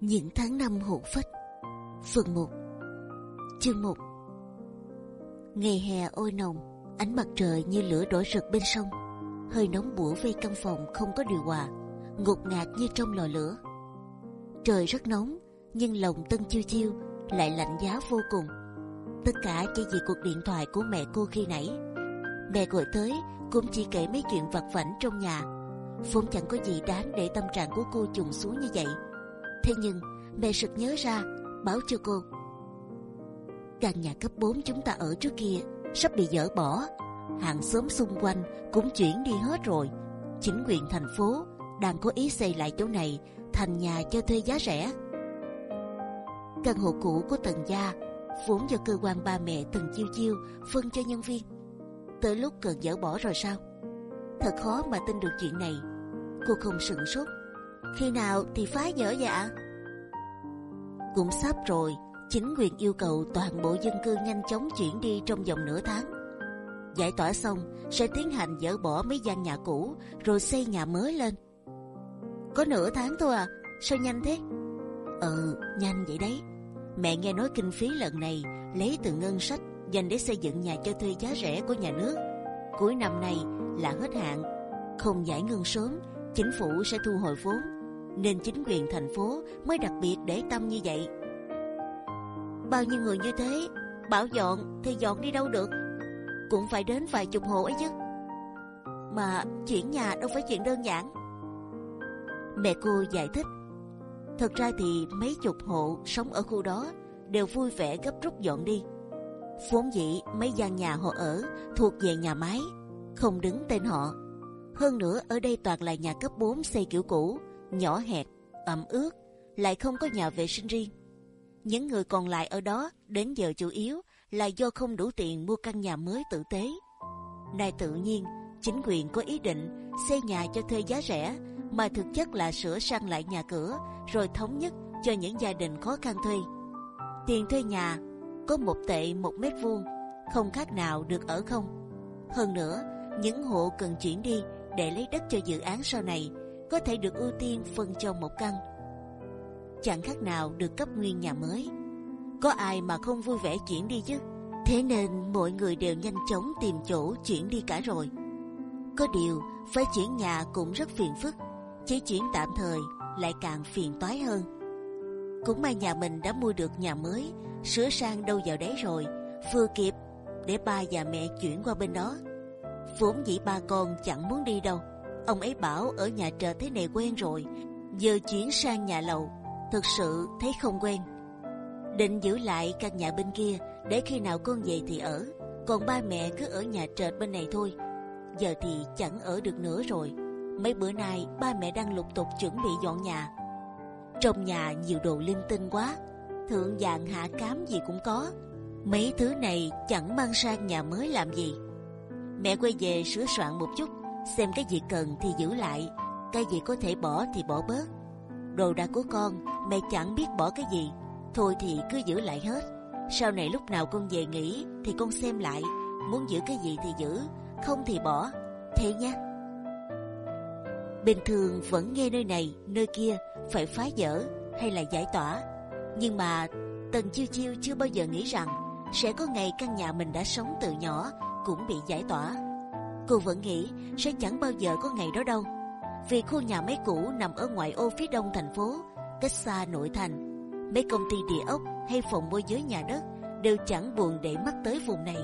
Những tháng năm hồn phách. Phần 1 Chương 1 Ngày hè ôi nồng, Ánh mặt trời như lửa đổ rực bên sông. Hơi nóng bủa vây căn phòng không có điều hòa, Ngột ngạt như trong lò lửa. Trời rất nóng, Nhưng lòng Tân Chiêu Chiêu, Lại lạnh giá vô cùng. Tất cả chỉ vì cuộc điện thoại của mẹ cô khi nãy. Mẹ gọi tới, Cũng chỉ kể mấy chuyện vặt vảnh trong nhà. Vốn chẳng có gì đáng để tâm trạng của cô trùng xuống như vậy thế nhưng, mẹ sực nhớ ra, báo cho cô. Căn nhà cấp 4 chúng ta ở trước kia sắp bị dỡ bỏ. Hàng xóm xung quanh cũng chuyển đi hết rồi. Chính quyền thành phố đang có ý xây lại chỗ này thành nhà cho thuê giá rẻ. Căn hộ cũ của tần gia vốn do cơ quan ba mẹ từng chiêu chiêu phân cho nhân viên. Tới lúc cần dỡ bỏ rồi sao? Thật khó mà tin được chuyện này. Cô không sửng sốt khi nào thì phá dỡ dạ cũng sắp rồi, chính quyền yêu cầu toàn bộ dân cư nhanh chóng chuyển đi trong vòng nửa tháng. Giải tỏa xong, sẽ tiến hành dỡ bỏ mấy gian nhà cũ, rồi xây nhà mới lên. Có nửa tháng thôi à sao nhanh thế? Ừ nhanh vậy đấy. Mẹ nghe nói kinh phí lần này, lấy từ ngân sách dành để xây dựng nhà cho thuê giá rẻ của nhà nước. Cuối năm nay là hết hạn, không giải ngân sớm chính phủ sẽ thu hồi vốn, nên chính quyền thành phố mới đặc biệt để tâm như vậy. Bao nhiêu người như thế, bảo dọn thì dọn đi đâu được? Cũng phải đến vài chục hộ ấy chứ. Mà chuyển nhà đâu phải chuyện đơn giản. Mẹ cô giải thích, thật ra thì mấy chục hộ sống ở khu đó đều vui vẻ gấp rút dọn đi. Vốn dĩ mấy gian nhà họ ở thuộc về nhà máy, không đứng tên họ hơn nữa ở đây toàn là nhà cấp 4 xây kiểu cũ, nhỏ hẹp, ẩm ướt, lại không có nhà vệ sinh riêng. Những người còn lại ở đó đến giờ chủ yếu là do không đủ tiền mua căn nhà mới tử tế. Nay tự nhiên chính quyền có ý định xây nhà cho thuê giá rẻ, mà thực chất là sửa sang lại nhà cửa rồi thống nhất cho những gia đình khó khăn thuê. Tiền thuê nhà có một tệ một mét vuông, không khác nào được ở không. Hơn nữa, những hộ cần chuyển đi để lấy đất cho dự án sau này, có thể được ưu tiên phân cho một căn. Chẳng khác nào được cấp nguyên nhà mới. Có ai mà không vui vẻ chuyển đi chứ? Thế nên mọi người đều nhanh chóng tìm chỗ chuyển đi cả rồi. Có điều, phải chuyển nhà cũng rất phiền phức. Chỉ chuyển tạm thời lại càng phiền toái hơn. Cũng may nhà mình đã mua được nhà mới, sửa sang đâu vào đấy rồi, vừa kịp để ba và mẹ chuyển qua bên đó vốn dĩ ba con chẳng muốn đi đâu. Ông ấy bảo ở nhà chờ thế này quen rồi, giờ chuyển sang nhà lầu, thực sự thấy không quen. Định giữ lại căn nhà bên kia, để khi nào con về thì ở, còn ba mẹ cứ ở nhà trệt bên này thôi. Giờ thì chẳng ở được nữa rồi. Mấy bữa nay, ba mẹ đang lục tục chuẩn bị dọn nhà. Trong nhà nhiều đồ linh tinh quá, thượng dạng hạ cám gì cũng có. Mấy thứ này chẳng mang sang nhà mới làm gì mẹ quay về sửa soạn một chút, xem cái gì cần thì giữ lại, cái gì có thể bỏ thì bỏ bớt. Đồ đạc của con, mẹ chẳng biết bỏ cái gì, thôi thì cứ giữ lại hết. Sau này lúc nào con về nghỉ thì con xem lại, muốn giữ cái gì thì giữ, không thì bỏ, thế nhé. Bình thường vẫn nghe nơi này, nơi kia, phải phá dỡ hay là giải tỏa. Nhưng mà tần chiêu chiêu chưa bao giờ nghĩ rằng sẽ có ngày căn nhà mình đã sống từ nhỏ cũng bị giải tỏa. Cô vẫn nghĩ sẽ chẳng bao giờ có ngày đó đâu, vì khu nhà máy cũ nằm ở ngoại ô phía đông thành phố, cách xa nội thành. Mấy công ty địa ốc hay phòng môi giới nhà đất đều chẳng buồn để mắt tới vùng này.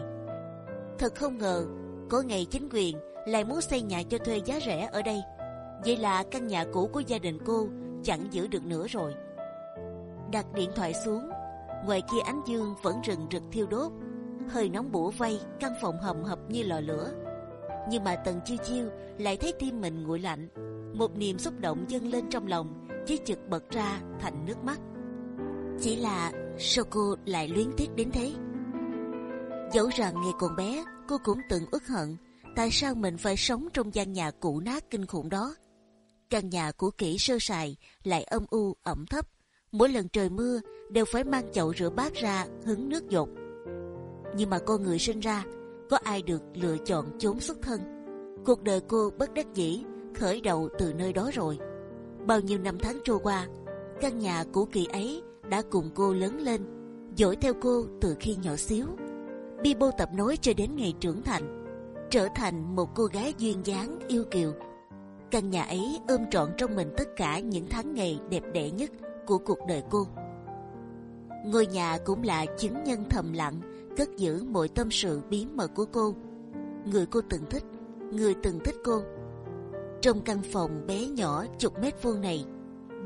Thật không ngờ, có ngày chính quyền lại muốn xây nhà cho thuê giá rẻ ở đây. Vậy là căn nhà cũ của gia đình cô chẳng giữ được nữa rồi. Đặt điện thoại xuống, ngoài kia ánh dương vẫn rừng rực thiêu đốt hơi nóng bủa vây, căn phòng hầm hập như lò lửa. Nhưng mà tần chiêu chiêu lại thấy tim mình nguội lạnh. Một niềm xúc động dâng lên trong lòng chỉ chực bật ra thành nước mắt. Chỉ là sao cô lại luyến tiếc đến thế. Dẫu rằng ngày còn bé, cô cũng từng uất hận tại sao mình phải sống trong gian nhà cũ nát kinh khủng đó. Căn nhà cũ kỹ sơ sài lại âm u, ẩm thấp. Mỗi lần trời mưa đều phải mang chậu rửa bát ra hứng nước dột nhưng mà con người sinh ra có ai được lựa chọn chốn xuất thân cuộc đời cô bất đắc dĩ khởi đầu từ nơi đó rồi bao nhiêu năm tháng trôi qua Căn nhà cũ kỳ ấy đã cùng cô lớn lên, dõi theo cô từ khi nhỏ xíu. bi bô tập nói cho đến ngày trưởng thành, trở thành một cô gái duyên dáng yêu kiều. Căn nhà ấy ôm trọn trong mình tất cả những tháng ngày đẹp đẽ nhất của cuộc đời cô. Ngôi nhà cũng là chứng nhân thầm lặng cất giữ mọi tâm sự bí mật của cô, người cô từng thích, người từng thích cô. Trong căn phòng bé nhỏ chục mét vuông này,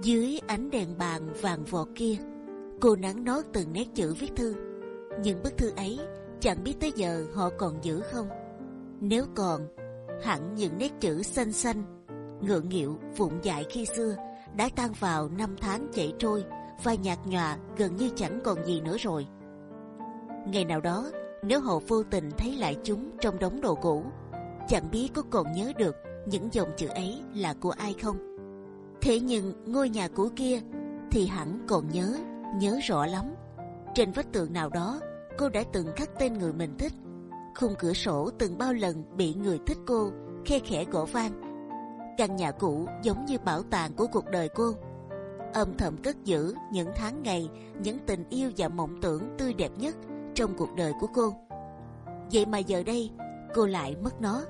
dưới ánh đèn bàn vàng vọt kia, cô nắng nót từng nét chữ viết thư. Những bức thư ấy chẳng biết tới giờ họ còn giữ không. Nếu còn, hẳn những nét chữ xanh xanh, ngượng nghịu, vụng dại khi xưa đã tan vào năm tháng chảy trôi và nhạt nhòa gần như chẳng còn gì nữa rồi. Ngày nào đó, nếu họ vô tình thấy lại chúng trong đống đồ cũ, chẳng biết có còn nhớ được những dòng chữ ấy là của ai không. Thế nhưng ngôi nhà cũ kia thì hẳn còn nhớ, nhớ rõ lắm. Trên vách tường nào đó, cô đã từng khắc tên người mình thích. Khung cửa sổ từng bao lần bị người thích cô khe khẽ gõ vang. Căn nhà cũ giống như bảo tàng của cuộc đời cô, âm thầm cất giữ những tháng ngày, những tình yêu và mộng tưởng tươi đẹp nhất trong cuộc đời của cô. Vậy mà giờ đây cô lại mất nó.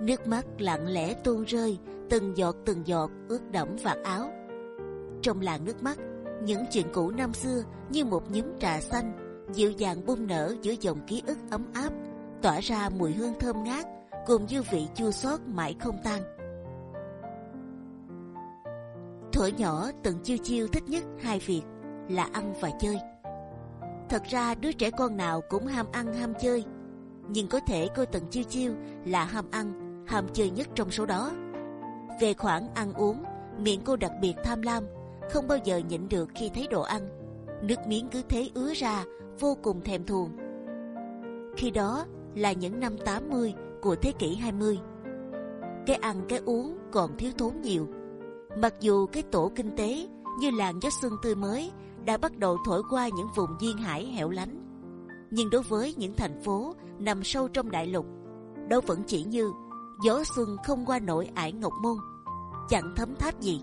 Nước mắt lặng lẽ tuôn rơi, từng giọt từng giọt ướt đẫm vạt áo. Trong làn nước mắt, những chuyện cũ năm xưa như một nhúm trà xanh dịu dàng bung nở giữa dòng ký ức ấm áp, tỏa ra mùi hương thơm ngát cùng dư vị chua xót mãi không tan. Thuở nhỏ từng chiêu chiêu thích nhất hai việc là ăn và chơi. Thật ra đứa trẻ con nào cũng ham ăn ham chơi, nhưng có thể cô Tần chiêu chiêu là ham ăn, ham chơi nhất trong số đó. Về khoản ăn uống, miệng cô đặc biệt tham lam, không bao giờ nhịn được khi thấy đồ ăn, nước miếng cứ thế ứa ra, vô cùng thèm thuồng. Khi đó là những năm 80 của thế kỷ 20. Cái ăn cái uống còn thiếu thốn nhiều. Mặc dù cái tổ kinh tế như làng gió xuân tươi mới đã bắt đầu thổi qua những vùng duyên hải hẻo lánh. Nhưng đối với những thành phố nằm sâu trong đại lục, đó vẫn chỉ như gió xuân không qua nổi ải ngọc môn, chẳng thấm tháp gì.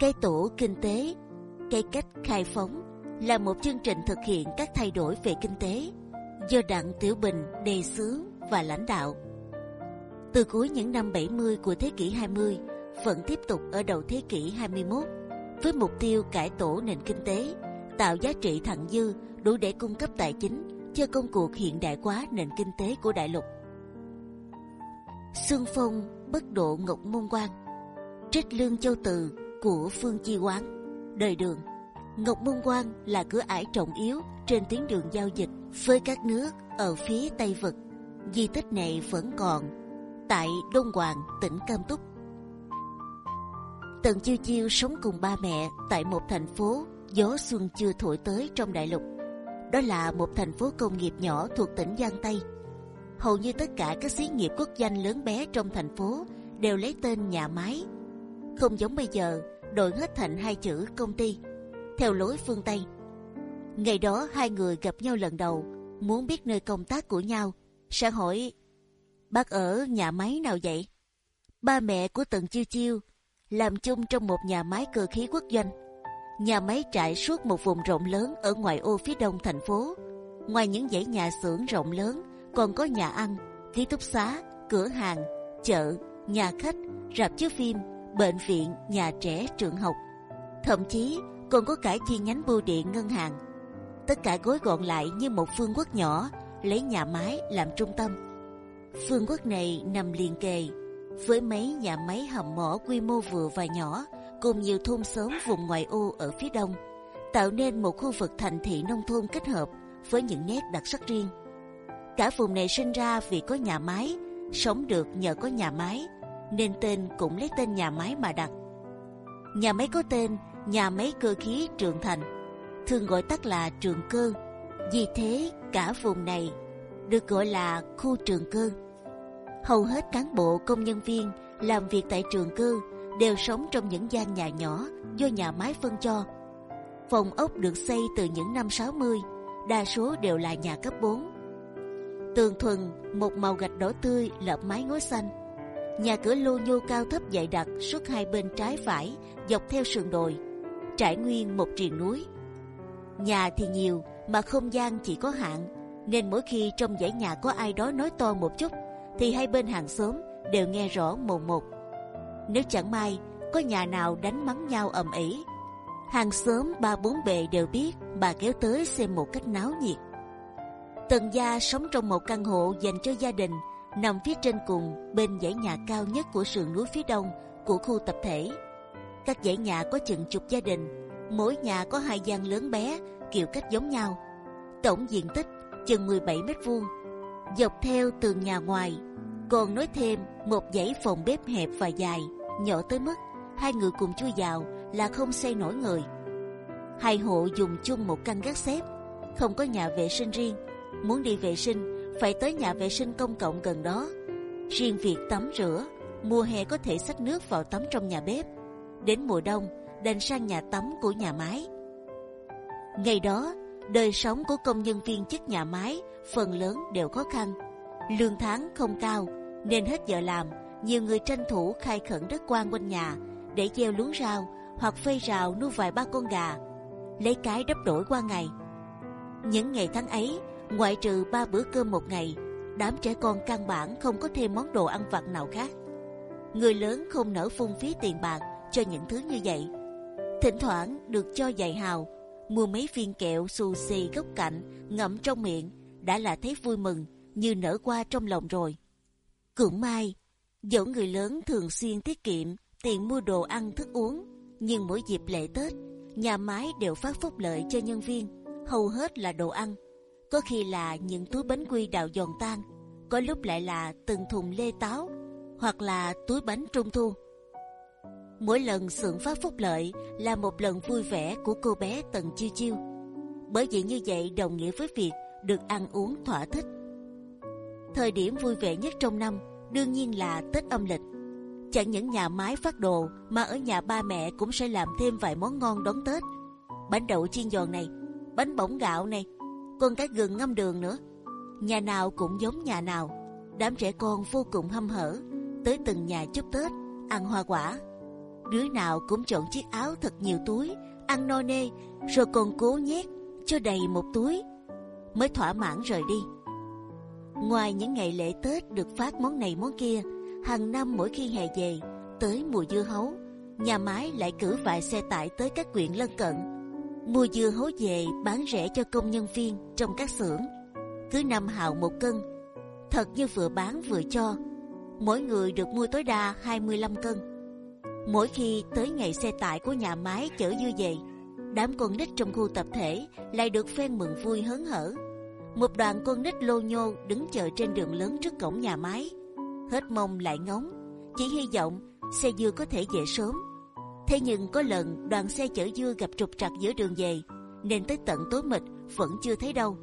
Cây tổ kinh tế, cây cách khai phóng là một chương trình thực hiện các thay đổi về kinh tế do Đặng Tiểu Bình đề xướng và lãnh đạo. Từ cuối những năm 70 của thế kỷ 20 vẫn tiếp tục ở đầu thế kỷ 21 với mục tiêu cải tổ nền kinh tế, tạo giá trị thặng dư đủ để cung cấp tài chính cho công cuộc hiện đại hóa nền kinh tế của đại lục. Xuân Phong bất độ Ngọc Môn Quan, trích lương châu từ của Phương Chi Quán, đời đường. Ngọc Môn Quan là cửa ải trọng yếu trên tuyến đường giao dịch với các nước ở phía Tây vực. Di tích này vẫn còn tại Đông Hoàng, tỉnh Cam Túc. Tần Chiêu Chiêu sống cùng ba mẹ tại một thành phố gió xuân chưa thổi tới trong đại lục. Đó là một thành phố công nghiệp nhỏ thuộc tỉnh Giang Tây. Hầu như tất cả các xí nghiệp quốc danh lớn bé trong thành phố đều lấy tên nhà máy. Không giống bây giờ đổi hết thành hai chữ công ty. Theo lối phương Tây. Ngày đó hai người gặp nhau lần đầu, muốn biết nơi công tác của nhau, sẽ hỏi: bác ở nhà máy nào vậy? Ba mẹ của Tần Chiêu Chiêu làm chung trong một nhà máy cơ khí quốc doanh. Nhà máy trải suốt một vùng rộng lớn ở ngoại ô phía đông thành phố. Ngoài những dãy nhà xưởng rộng lớn, còn có nhà ăn, ký túc xá, cửa hàng, chợ, nhà khách, rạp chiếu phim, bệnh viện, nhà trẻ, trường học. Thậm chí còn có cả chi nhánh bưu điện, ngân hàng. Tất cả gói gọn lại như một phương quốc nhỏ, lấy nhà máy làm trung tâm. Phương quốc này nằm liền kề với mấy nhà máy hầm mỏ quy mô vừa và nhỏ, cùng nhiều thôn xóm vùng ngoại ô ở phía đông, tạo nên một khu vực thành thị nông thôn kết hợp với những nét đặc sắc riêng. Cả vùng này sinh ra vì có nhà máy, sống được nhờ có nhà máy, nên tên cũng lấy tên nhà máy mà đặt. Nhà máy có tên nhà máy cơ khí Trường Thành, thường gọi tắt là Trường Cơ. Vì thế cả vùng này được gọi là khu Trường Cơ hầu hết cán bộ công nhân viên làm việc tại trường cư đều sống trong những gian nhà nhỏ do nhà máy phân cho. Phòng ốc được xây từ những năm 60, đa số đều là nhà cấp 4. Tường thuần một màu gạch đỏ tươi lợp mái ngói xanh. nhà cửa lô nhô cao thấp dày đặc suốt hai bên trái phải dọc theo sườn đồi, trải nguyên một triền núi. Nhà thì nhiều mà không gian chỉ có hạn, nên mỗi khi trong dãy nhà có ai đó nói to một chút, thì hai bên hàng xóm đều nghe rõ mồn một. Nếu chẳng may có nhà nào đánh mắng nhau ầm ĩ, hàng xóm ba bốn bề đều biết, bà kéo tới xem một cách náo nhiệt. Tần gia sống trong một căn hộ dành cho gia đình nằm phía trên cùng bên dãy nhà cao nhất của sườn núi phía đông của khu tập thể. Các dãy nhà có chừng chục gia đình, mỗi nhà có hai gian lớn bé kiểu cách giống nhau. Tổng diện tích chừng 17 mét vuông. Dọc theo tường nhà ngoài, còn nói thêm một dãy phòng bếp hẹp và dài, nhỏ tới mức hai người cùng chui vào là không xây nổi người. Hai hộ dùng chung một căn gác xếp, không có nhà vệ sinh riêng. Muốn đi vệ sinh phải tới nhà vệ sinh công cộng gần đó. Riêng việc tắm rửa, mùa hè có thể xách nước vào tắm trong nhà bếp. Đến mùa đông đành sang nhà tắm của nhà máy. Ngày đó, đời sống của công nhân viên chức nhà máy phần lớn đều khó khăn. Lương tháng không cao, nên hết giờ làm, nhiều người tranh thủ khai khẩn đất quan quanh nhà để gieo luống rau hoặc phơi rào nuôi vài ba con gà, lấy cái đắp đổi qua ngày. Những ngày tháng ấy, ngoại trừ ba bữa cơm một ngày, đám trẻ con căn bản không có thêm món đồ ăn vặt nào khác. Người lớn không nỡ phung phí tiền bạc cho những thứ như vậy. Thỉnh thoảng được cho dạy hào, mua mấy viên kẹo xù xì góc cạnh ngậm trong miệng đã là thấy vui mừng như nở qua trong lòng rồi. Cũng may, dẫu người lớn thường xuyên tiết kiệm tiền mua đồ ăn thức uống, nhưng mỗi dịp lễ Tết, nhà máy đều phát phúc lợi cho nhân viên, hầu hết là đồ ăn, có khi là những túi bánh quy đào giòn tan, có lúc lại là từng thùng lê táo, hoặc là túi bánh trung thu. Mỗi lần xưởng phát phúc lợi là một lần vui vẻ của cô bé Tần Chiêu Chiêu, bởi vì như vậy đồng nghĩa với việc được ăn uống thỏa thích. Thời điểm vui vẻ nhất trong năm đương nhiên là Tết âm lịch. Chẳng những nhà máy phát đồ mà ở nhà ba mẹ cũng sẽ làm thêm vài món ngon đón Tết. Bánh đậu chiên giòn này, bánh bổng gạo này, còn cái gừng ngâm đường nữa. Nhà nào cũng giống nhà nào. Đám trẻ con vô cùng hâm hở tới từng nhà chúc Tết, ăn hoa quả. Đứa nào cũng chọn chiếc áo thật nhiều túi, ăn no nê, rồi còn cố nhét cho đầy một túi mới thỏa mãn rời đi. Ngoài những ngày lễ Tết được phát món này món kia, hàng năm mỗi khi hè về, tới mùa dưa hấu, nhà máy lại cử vài xe tải tới các huyện lân cận, mua dưa hấu về bán rẻ cho công nhân viên trong các xưởng, cứ năm hào một cân, thật như vừa bán vừa cho. Mỗi người được mua tối đa 25 cân. Mỗi khi tới ngày xe tải của nhà máy chở dưa về, đám con nít trong khu tập thể lại được phen mừng vui hớn hở một đoàn con nít lô nhô đứng chờ trên đường lớn trước cổng nhà máy, hết mong lại ngóng, chỉ hy vọng xe dưa có thể về sớm. Thế nhưng có lần đoàn xe chở dưa gặp trục trặc giữa đường về, nên tới tận tối mịt vẫn chưa thấy đâu.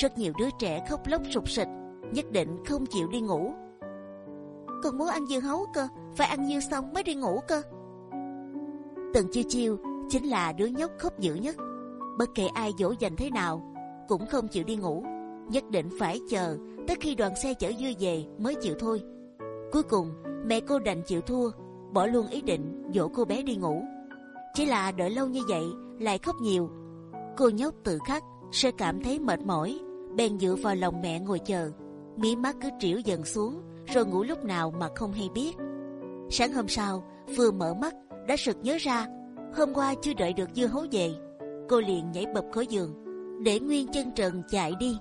Rất nhiều đứa trẻ khóc lóc sụp sịch, nhất định không chịu đi ngủ. Còn muốn ăn dưa hấu cơ, phải ăn dưa xong mới đi ngủ cơ. Tần chiêu chiêu chính là đứa nhóc khóc dữ nhất. Bất kể ai dỗ dành thế nào, cũng không chịu đi ngủ, nhất định phải chờ tới khi đoàn xe chở dưa về mới chịu thôi. Cuối cùng mẹ cô đành chịu thua, bỏ luôn ý định dỗ cô bé đi ngủ. Chỉ là đợi lâu như vậy lại khóc nhiều, cô nhóc tự khắc sẽ cảm thấy mệt mỏi, bèn dựa vào lòng mẹ ngồi chờ, mí mắt cứ triểu dần xuống, rồi ngủ lúc nào mà không hay biết. Sáng hôm sau vừa mở mắt đã sực nhớ ra hôm qua chưa đợi được dưa hấu về, cô liền nhảy bập khỏi giường để nguyên chân trần chạy đi,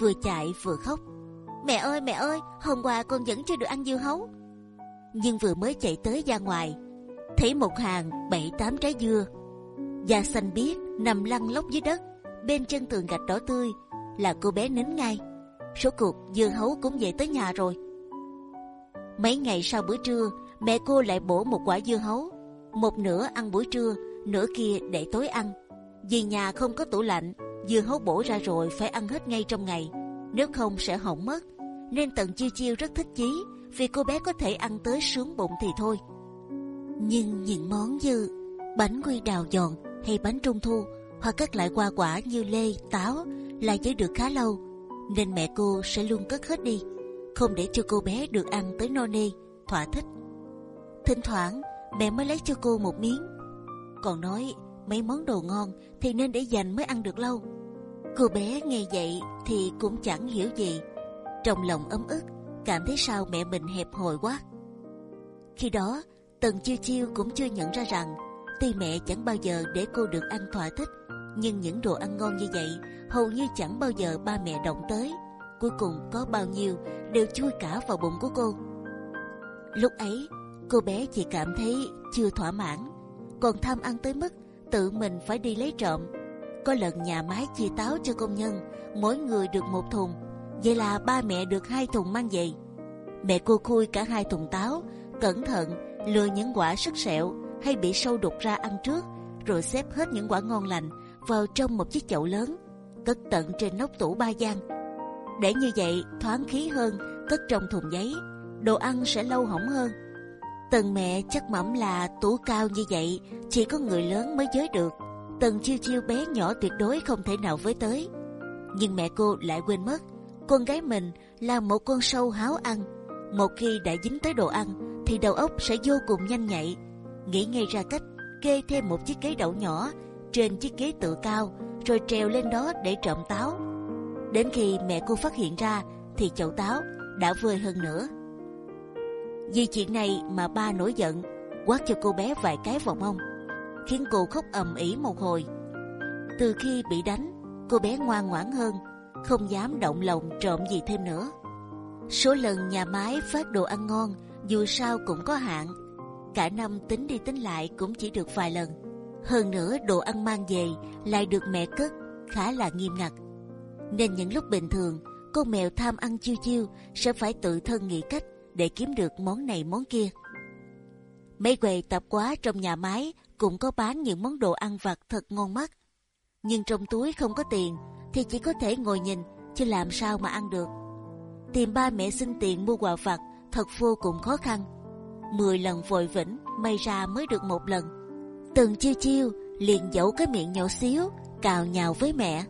vừa chạy vừa khóc. Mẹ ơi mẹ ơi, hôm qua con vẫn chưa được ăn dưa hấu. Nhưng vừa mới chạy tới ra ngoài, thấy một hàng bảy tám trái dưa, da xanh biếc nằm lăn lóc dưới đất, bên chân tường gạch đỏ tươi, là cô bé nín ngay. Số cuộc dưa hấu cũng về tới nhà rồi. Mấy ngày sau bữa trưa, mẹ cô lại bổ một quả dưa hấu, một nửa ăn buổi trưa, nửa kia để tối ăn. Vì nhà không có tủ lạnh, dưa hấu bổ ra rồi phải ăn hết ngay trong ngày, nếu không sẽ hỏng mất. Nên tần chiêu chiêu rất thích chí, vì cô bé có thể ăn tới sướng bụng thì thôi. Nhưng những món như bánh quy đào giòn hay bánh trung thu hoặc các loại hoa quả như lê, táo là giữ được khá lâu, nên mẹ cô sẽ luôn cất hết đi, không để cho cô bé được ăn tới no nê thỏa thích. Thỉnh thoảng mẹ mới lấy cho cô một miếng, còn nói mấy món đồ ngon thì nên để dành mới ăn được lâu. Cô bé nghe vậy thì cũng chẳng hiểu gì, trong lòng ấm ức, cảm thấy sao mẹ mình hẹp hòi quá. Khi đó, Tần Chiêu Chiêu cũng chưa nhận ra rằng, tuy mẹ chẳng bao giờ để cô được ăn thỏa thích, nhưng những đồ ăn ngon như vậy hầu như chẳng bao giờ ba mẹ động tới. Cuối cùng có bao nhiêu đều chui cả vào bụng của cô. Lúc ấy, cô bé chỉ cảm thấy chưa thỏa mãn, còn tham ăn tới mức tự mình phải đi lấy trộm. Có lần nhà máy chia táo cho công nhân, mỗi người được một thùng, vậy là ba mẹ được hai thùng mang về. Mẹ cô khui cả hai thùng táo, cẩn thận lừa những quả sức sẹo hay bị sâu đục ra ăn trước, rồi xếp hết những quả ngon lành vào trong một chiếc chậu lớn, cất tận trên nóc tủ ba gian. Để như vậy thoáng khí hơn, cất trong thùng giấy, đồ ăn sẽ lâu hỏng hơn. Tần mẹ chắc mẩm là tủ cao như vậy chỉ có người lớn mới giới được. Tần chiêu chiêu bé nhỏ tuyệt đối không thể nào với tới. Nhưng mẹ cô lại quên mất, con gái mình là một con sâu háo ăn. Một khi đã dính tới đồ ăn, thì đầu óc sẽ vô cùng nhanh nhạy, nghĩ ngay ra cách kê thêm một chiếc ghế đậu nhỏ trên chiếc ghế tự cao, rồi trèo lên đó để trộm táo. Đến khi mẹ cô phát hiện ra, thì chậu táo đã vơi hơn nữa. Vì chuyện này mà ba nổi giận, quát cho cô bé vài cái vào mông, khiến cô khóc ầm ĩ một hồi. Từ khi bị đánh, cô bé ngoan ngoãn hơn, không dám động lòng trộm gì thêm nữa. Số lần nhà máy phát đồ ăn ngon dù sao cũng có hạn, cả năm tính đi tính lại cũng chỉ được vài lần. Hơn nữa đồ ăn mang về lại được mẹ cất khá là nghiêm ngặt, nên những lúc bình thường con mèo tham ăn chiêu chiêu sẽ phải tự thân nghĩ cách để kiếm được món này món kia. Mấy quầy tạp quá trong nhà máy cũng có bán những món đồ ăn vặt thật ngon mắt, nhưng trong túi không có tiền thì chỉ có thể ngồi nhìn chứ làm sao mà ăn được. Tìm ba mẹ xin tiền mua quà vặt thật vô cùng khó khăn. Mười lần vội vĩnh may ra mới được một lần. Từng chiêu chiêu liền dẫu cái miệng nhỏ xíu cào nhào với mẹ.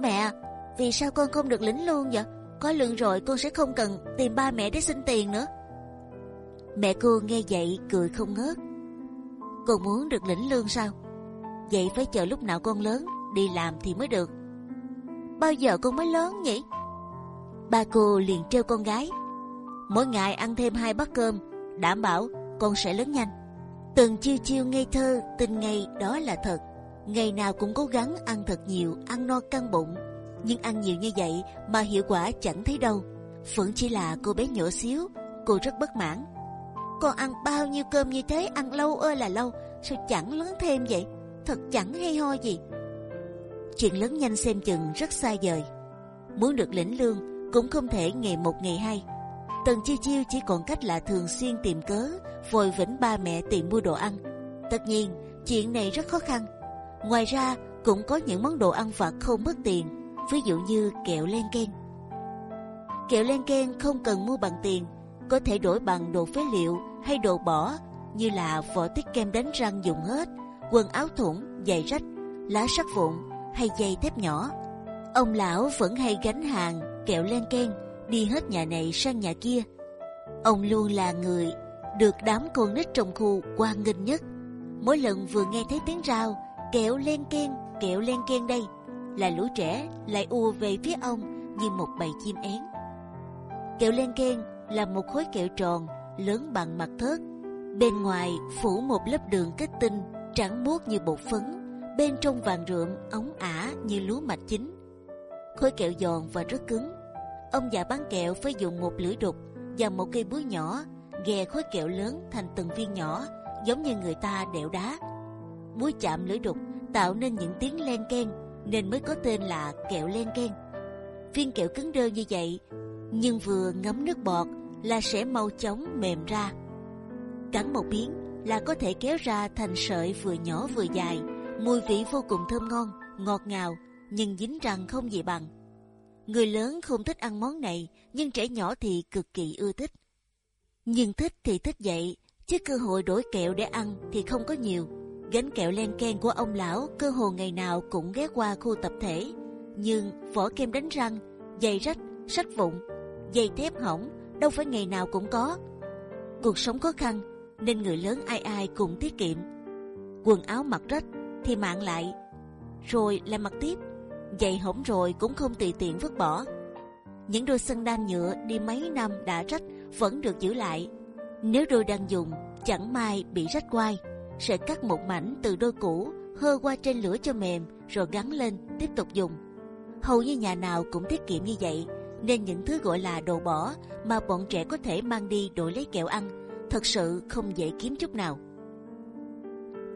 Mẹ, vì sao con không được lính luôn vậy? Có lương rồi con sẽ không cần tìm ba mẹ để xin tiền nữa. Mẹ cô nghe vậy cười không ngớt. Con muốn được lĩnh lương sao? Vậy phải chờ lúc nào con lớn đi làm thì mới được. Bao giờ con mới lớn nhỉ? Ba cô liền treo con gái mỗi ngày ăn thêm hai bát cơm, đảm bảo con sẽ lớn nhanh. Từng chiêu chiêu ngây thơ, tin ngay đó là thật. Ngày nào cũng cố gắng ăn thật nhiều, ăn no căng bụng. Nhưng ăn nhiều như vậy mà hiệu quả chẳng thấy đâu. Vẫn chỉ là cô bé nhỏ xíu, cô rất bất mãn. Con ăn bao nhiêu cơm như thế, ăn lâu ơi là lâu, sao chẳng lớn thêm vậy? Thật chẳng hay ho gì. Chuyện lớn nhanh xem chừng rất xa vời. Muốn được lĩnh lương cũng không thể ngày một ngày hai Tần chiêu chiêu chỉ còn cách là thường xuyên tìm cớ vội vĩnh ba mẹ tìm mua đồ ăn. Tất nhiên chuyện này rất khó khăn. Ngoài ra cũng có những món đồ ăn vặt không mất tiền, ví dụ như kẹo len ken. Kẹo len ken không cần mua bằng tiền, có thể đổi bằng đồ phế liệu hay đồ bỏ như là vỏ tiết kem đánh răng dùng hết, quần áo thủng, giày rách, lá sắt vụn hay dây thép nhỏ. Ông lão vẫn hay gánh hàng kẹo len ken đi hết nhà này sang nhà kia. Ông luôn là người được đám con nít trong khu quan nghênh nhất. Mỗi lần vừa nghe thấy tiếng rao kẹo len ken, kẹo len ken đây, là lũ trẻ lại ùa về phía ông như một bầy chim én. Kẹo len ken là một khối kẹo tròn lớn bằng mặt thớt, bên ngoài phủ một lớp đường kết tinh trắng muốt như bột phấn, bên trong vàng rượm ống ả như lúa mạch chín. Khối kẹo giòn và rất cứng, Ông già bán kẹo phải dùng một lưỡi đục và một cây búa nhỏ ghè khối kẹo lớn thành từng viên nhỏ, giống như người ta đẽo đá. Búa chạm lưỡi đục tạo nên những tiếng len ken, nên mới có tên là kẹo len ken. Viên kẹo cứng đơ như vậy, nhưng vừa ngấm nước bọt là sẽ mau chóng mềm ra. Cắn một miếng là có thể kéo ra thành sợi vừa nhỏ vừa dài, mùi vị vô cùng thơm ngon, ngọt ngào, nhưng dính răng không gì bằng. Người lớn không thích ăn món này, nhưng trẻ nhỏ thì cực kỳ ưa thích. Nhưng thích thì thích vậy, chứ cơ hội đổi kẹo để ăn thì không có nhiều. Gánh kẹo len ken của ông lão cơ hồ ngày nào cũng ghé qua khu tập thể. Nhưng vỏ kem đánh răng, giày rách, sách vụn, giày thép hỏng, đâu phải ngày nào cũng có. Cuộc sống khó khăn nên người lớn ai ai cũng tiết kiệm. Quần áo mặc rách thì mạng lại, rồi lại mặc tiếp. Giày hỏng rồi cũng không tùy tiện vứt bỏ. Những đôi sandal nhựa đi mấy năm đã rách vẫn được giữ lại. Nếu đôi đang dùng chẳng may bị rách quai, sẽ cắt một mảnh từ đôi cũ hơ qua trên lửa cho mềm rồi gắn lên tiếp tục dùng. Hầu như nhà nào cũng tiết kiệm như vậy, nên những thứ gọi là đồ bỏ mà bọn trẻ có thể mang đi đổi lấy kẹo ăn, thật sự không dễ kiếm chút nào.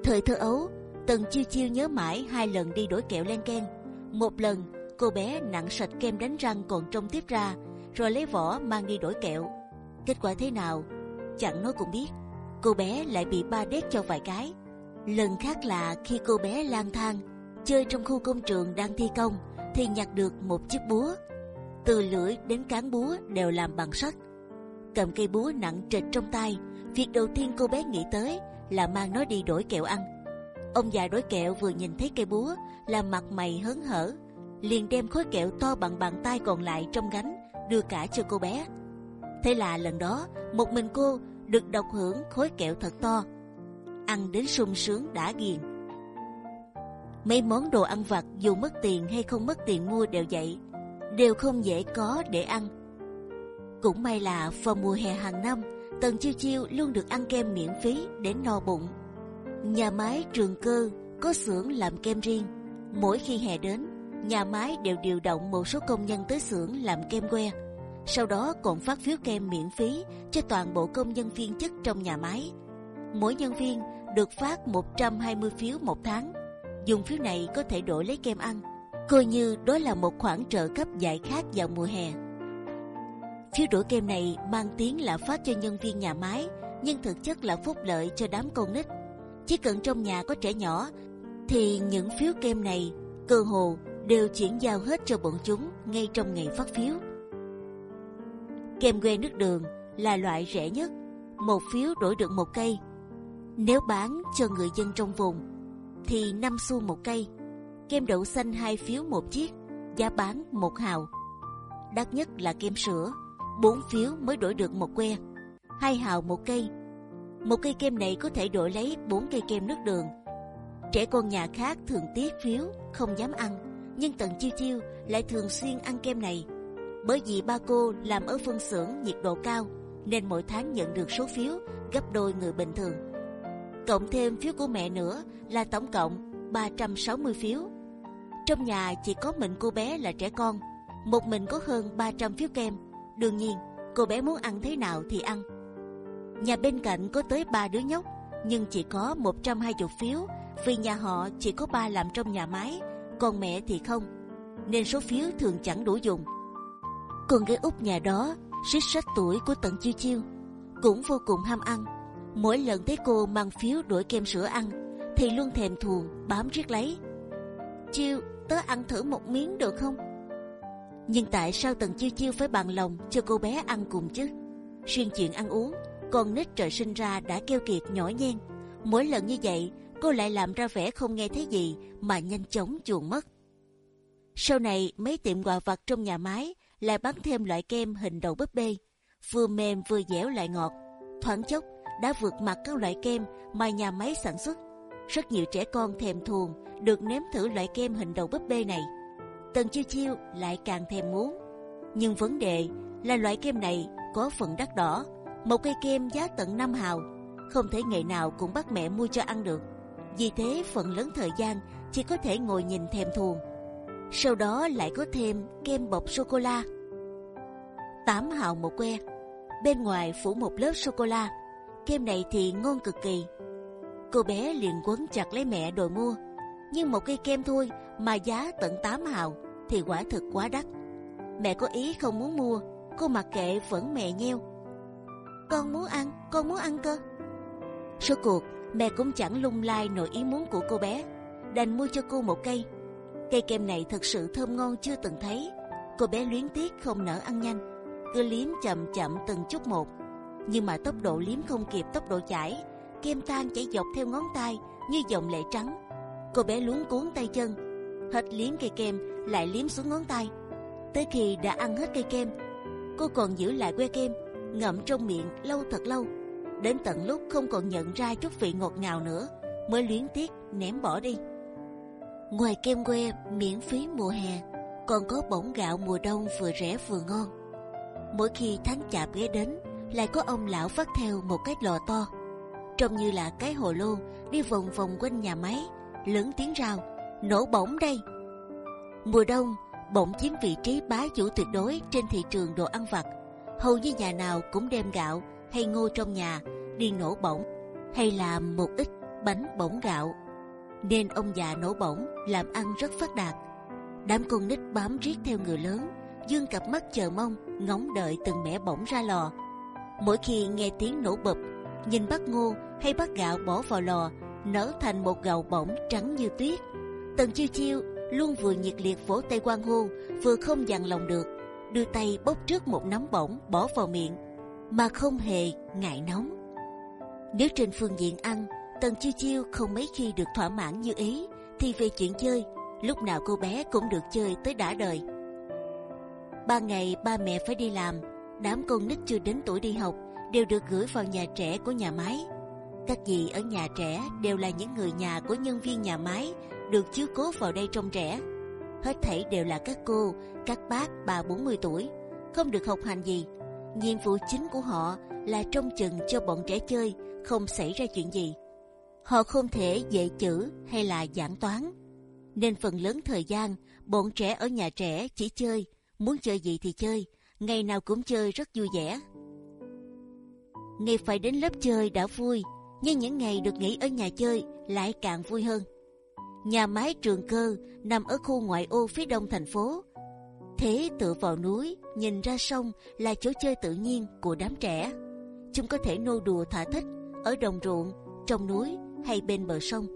Thời thơ ấu, Tần chiêu chiêu nhớ mãi hai lần đi đổi kẹo len ken. Một lần cô bé nặng sạch kem đánh răng còn trong tiếp ra, rồi lấy vỏ mang đi đổi kẹo. Kết quả thế nào? Chẳng nói cũng biết. Cô bé lại bị ba đét cho vài cái. Lần khác là khi cô bé lang thang chơi trong khu công trường đang thi công thì nhặt được một chiếc búa. Từ lưỡi đến cán búa đều làm bằng sắt. Cầm cây búa nặng trịch trong tay, việc đầu tiên cô bé nghĩ tới là mang nó đi đổi kẹo ăn. Ông già đổi kẹo vừa nhìn thấy cây búa là mặt mày hớn hở, liền đem khối kẹo to bằng bàn tay còn lại trong gánh đưa cả cho cô bé. Thế là lần đó một mình cô được độc hưởng khối kẹo thật to, ăn đến sung sướng đã ghiền. Mấy món đồ ăn vặt dù mất tiền hay không mất tiền mua đều vậy, đều không dễ có để ăn. Cũng may là vào mùa hè hàng năm, Tần Chiêu Chiêu luôn được ăn kem miễn phí để no bụng. Nhà máy Trường Cơ có xưởng làm kem riêng. Mỗi khi hè đến, nhà máy đều điều động một số công nhân tới xưởng làm kem que. Sau đó còn phát phiếu kem miễn phí cho toàn bộ công nhân viên chức trong nhà máy. Mỗi nhân viên được phát 120 phiếu một tháng. Dùng phiếu này có thể đổi lấy kem ăn, coi như đó là một khoản trợ cấp giải khát vào mùa hè. Phiếu đổi kem này mang tiếng là phát cho nhân viên nhà máy, nhưng thực chất là phúc lợi cho đám con nít. Chỉ cần trong nhà có trẻ nhỏ, thì những phiếu kem này cơ hồ đều chuyển giao hết cho bọn chúng ngay trong ngày phát phiếu. Kem que nước đường là loại rẻ nhất, một phiếu đổi được một cây. Nếu bán cho người dân trong vùng thì 5 xu một cây. Kem đậu xanh hai phiếu một chiếc, giá bán một hào. Đắt nhất là kem sữa, bốn phiếu mới đổi được một que, hai hào một cây. Một cây kem này có thể đổi lấy bốn cây kem nước đường. Trẻ con nhà khác thường tiếc phiếu, không dám ăn, nhưng tận chiêu chiêu lại thường xuyên ăn kem này bởi vì ba cô làm ở phân xưởng nhiệt độ cao nên mỗi tháng nhận được số phiếu gấp đôi người bình thường. Cộng thêm phiếu của mẹ nữa là tổng cộng 360 phiếu. Trong nhà chỉ có mình cô bé là trẻ con, một mình có hơn 300 phiếu kem. Đương nhiên, cô bé muốn ăn thế nào thì ăn. Nhà bên cạnh có tới ba đứa nhóc, nhưng chỉ có 120 phiếu vì nhà họ chỉ có ba làm trong nhà máy, còn mẹ thì không, nên số phiếu thường chẳng đủ dùng con gái út nhà đó, xích sách tuổi của tận chiêu chiêu, cũng vô cùng ham ăn. Mỗi lần thấy cô mang phiếu đổi kem sữa ăn, thì luôn thèm thuồng bám riết lấy. Chiêu, tớ ăn thử một miếng được không? Nhưng tại sao tần chiêu chiêu phải bằng lòng cho cô bé ăn cùng chứ? Xuyên chuyện ăn uống, con nít trời sinh ra đã keo kiệt nhỏ nhen. Mỗi lần như vậy, cô lại làm ra vẻ không nghe thấy gì mà nhanh chóng chuồn mất. Sau này, mấy tiệm quà vặt trong nhà máy lại bán thêm loại kem hình đầu búp bê, vừa mềm vừa dẻo lại ngọt. Thoáng chốc đã vượt mặt các loại kem mà nhà máy sản xuất. Rất nhiều trẻ con thèm thuồng được nếm thử loại kem hình đầu búp bê này. Tần chiêu chiêu lại càng thèm muốn. Nhưng vấn đề là loại kem này có phần đắt đỏ. Một cây kem giá tận 5 hào, không thể ngày nào cũng bắt mẹ mua cho ăn được. Vì thế phần lớn thời gian chỉ có thể ngồi nhìn thèm thuồng sau đó lại có thêm kem bọc sô cô la Tám hào một que, bên ngoài phủ một lớp sô cô la kem này thì ngon cực kỳ. Cô bé liền quấn chặt lấy mẹ đòi mua. Nhưng một cây kem thôi mà giá tận 8 hào thì quả thực quá đắt. Mẹ có ý không muốn mua, cô mặc kệ vẫn mẹ nheo. Con muốn ăn, con muốn ăn cơ. Số cuộc, mẹ cũng chẳng lung lay nội ý muốn của cô bé, đành mua cho cô một cây. Cây kem này thật sự thơm ngon chưa từng thấy. Cô bé luyến tiếc không nỡ ăn nhanh, cứ liếm chậm chậm từng chút một. Nhưng mà tốc độ liếm không kịp tốc độ chảy, kem tan chảy dọc theo ngón tay như dòng lệ trắng. Cô bé luống cuốn tay chân, hết liếm cây kem lại liếm xuống ngón tay. Tới khi đã ăn hết cây kem, cô còn giữ lại que kem ngậm trong miệng lâu thật lâu. đến tận lúc không còn nhận ra chút vị ngọt ngào nữa, mới luyến tiếc ném bỏ đi. Ngoài kem que miễn phí mùa hè, còn có bổng gạo mùa đông vừa rẻ vừa ngon. Mỗi khi tháng chạp ghé đến, lại có ông lão phát theo một cái lò to, trông như là cái hồ lô đi vòng vòng quanh nhà máy, lớn tiếng rào, nổ bổng đây. Mùa đông, bổng chiếm vị trí bá chủ tuyệt đối trên thị trường đồ ăn vặt. Hầu như nhà nào cũng đem gạo hay ngô trong nhà đi nổ bổng, hay làm một ít bánh bổng gạo. Nên ông già nổ bỗng làm ăn rất phát đạt. Đám con nít bám riết theo người lớn, dương cặp mắt chờ mong, ngóng đợi từng mẻ bỗng ra lò. Mỗi khi nghe tiếng nổ bập, nhìn bát ngô hay bát gạo bỏ vào lò, nở thành một gầu bỗng trắng như tuyết. Tần chiêu chiêu luôn vừa nhiệt liệt vỗ tay quan hô, vừa không dằn lòng được, đưa tay bốc trước một nắm bỗng bỏ vào miệng, mà không hề ngại nóng. Nếu trên phương diện ăn, Tần chiêu chiêu không mấy khi được thỏa mãn như ý, thì về chuyện chơi, lúc nào cô bé cũng được chơi tới đã đời. Ba ngày ba mẹ phải đi làm, đám con nít chưa đến tuổi đi học đều được gửi vào nhà trẻ của nhà máy. Các dì ở nhà trẻ đều là những người nhà của nhân viên nhà máy được chiếu cố vào đây trông trẻ. Hết thảy đều là các cô, các bác bà 40 tuổi, không được học hành gì. Nhiệm vụ chính của họ là trông chừng cho bọn trẻ chơi, không xảy ra chuyện gì. Họ không thể dạy chữ hay là giảng toán, nên phần lớn thời gian bọn trẻ ở nhà trẻ chỉ chơi, muốn chơi gì thì chơi, ngày nào cũng chơi rất vui vẻ. Ngày phải đến lớp chơi đã vui, nhưng những ngày được nghỉ ở nhà chơi lại càng vui hơn. Nhà máy trường cơ nằm ở khu ngoại ô phía đông thành phố. Thế tựa vào núi, nhìn ra sông là chỗ chơi tự nhiên của đám trẻ. Chúng có thể nô đùa thả thích ở đồng ruộng, trong núi hay bên bờ sông.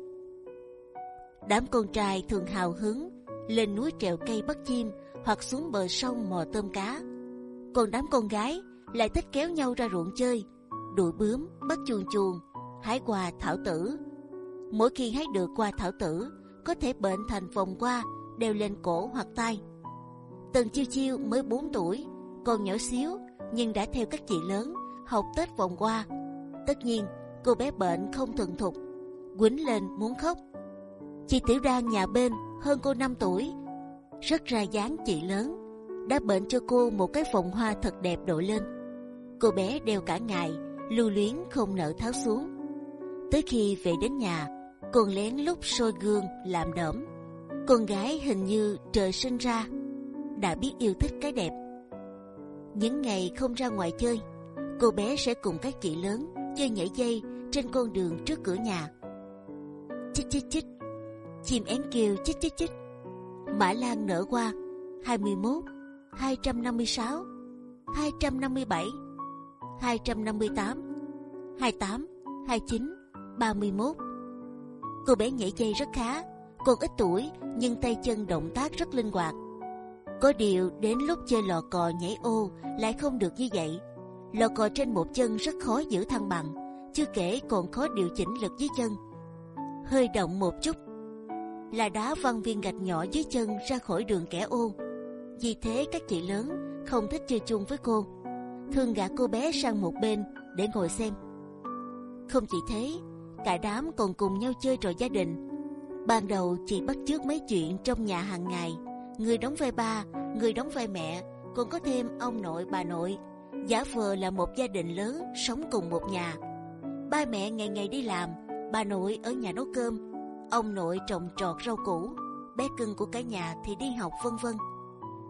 Đám con trai thường hào hứng lên núi trèo cây bắt chim hoặc xuống bờ sông mò tôm cá. Còn đám con gái lại thích kéo nhau ra ruộng chơi, đuổi bướm, bắt chuồn chuồn, hái quà thảo tử. Mỗi khi hái được qua thảo tử, có thể bệnh thành vòng qua đeo lên cổ hoặc tay. Tần chiêu chiêu mới 4 tuổi, còn nhỏ xíu nhưng đã theo các chị lớn học tết vòng qua. Tất nhiên cô bé bệnh không thuần thục, quýnh lên muốn khóc. Chị Tiểu Đan nhà bên hơn cô 5 tuổi, rất ra dáng chị lớn, đã bệnh cho cô một cái vòng hoa thật đẹp đội lên. Cô bé đeo cả ngày, lưu luyến không nỡ tháo xuống. Tới khi về đến nhà, còn lén lúc soi gương làm đẫm. Con gái hình như trời sinh ra đã biết yêu thích cái đẹp. Những ngày không ra ngoài chơi, cô bé sẽ cùng các chị lớn chơi nhảy dây trên con đường trước cửa nhà. Chích chích chích, chim én kêu chích chích chích. Mã Lan nở qua 21, 256, 257, 258, 28, 29, 31. Cô bé nhảy dây rất khá, còn ít tuổi nhưng tay chân động tác rất linh hoạt. Có điều đến lúc chơi lò cò nhảy ô lại không được như vậy. Lò cò trên một chân rất khó giữ thăng bằng, chưa kể còn khó điều chỉnh lực dưới chân. Hơi động một chút là đá văng viên gạch nhỏ dưới chân ra khỏi đường kẻ ô. Vì thế các chị lớn không thích chơi chung với cô, thường gạt cô bé sang một bên để ngồi xem. Không chỉ thế, cả đám còn cùng nhau chơi trò gia đình. Ban đầu chị bắt chước mấy chuyện trong nhà hàng ngày, người đóng vai ba, người đóng vai mẹ, còn có thêm ông nội bà nội, giả vờ là một gia đình lớn sống cùng một nhà. Ba mẹ ngày ngày đi làm, bà nội ở nhà nấu cơm, ông nội trồng trọt rau củ, bé cưng của cả nhà thì đi học vân vân.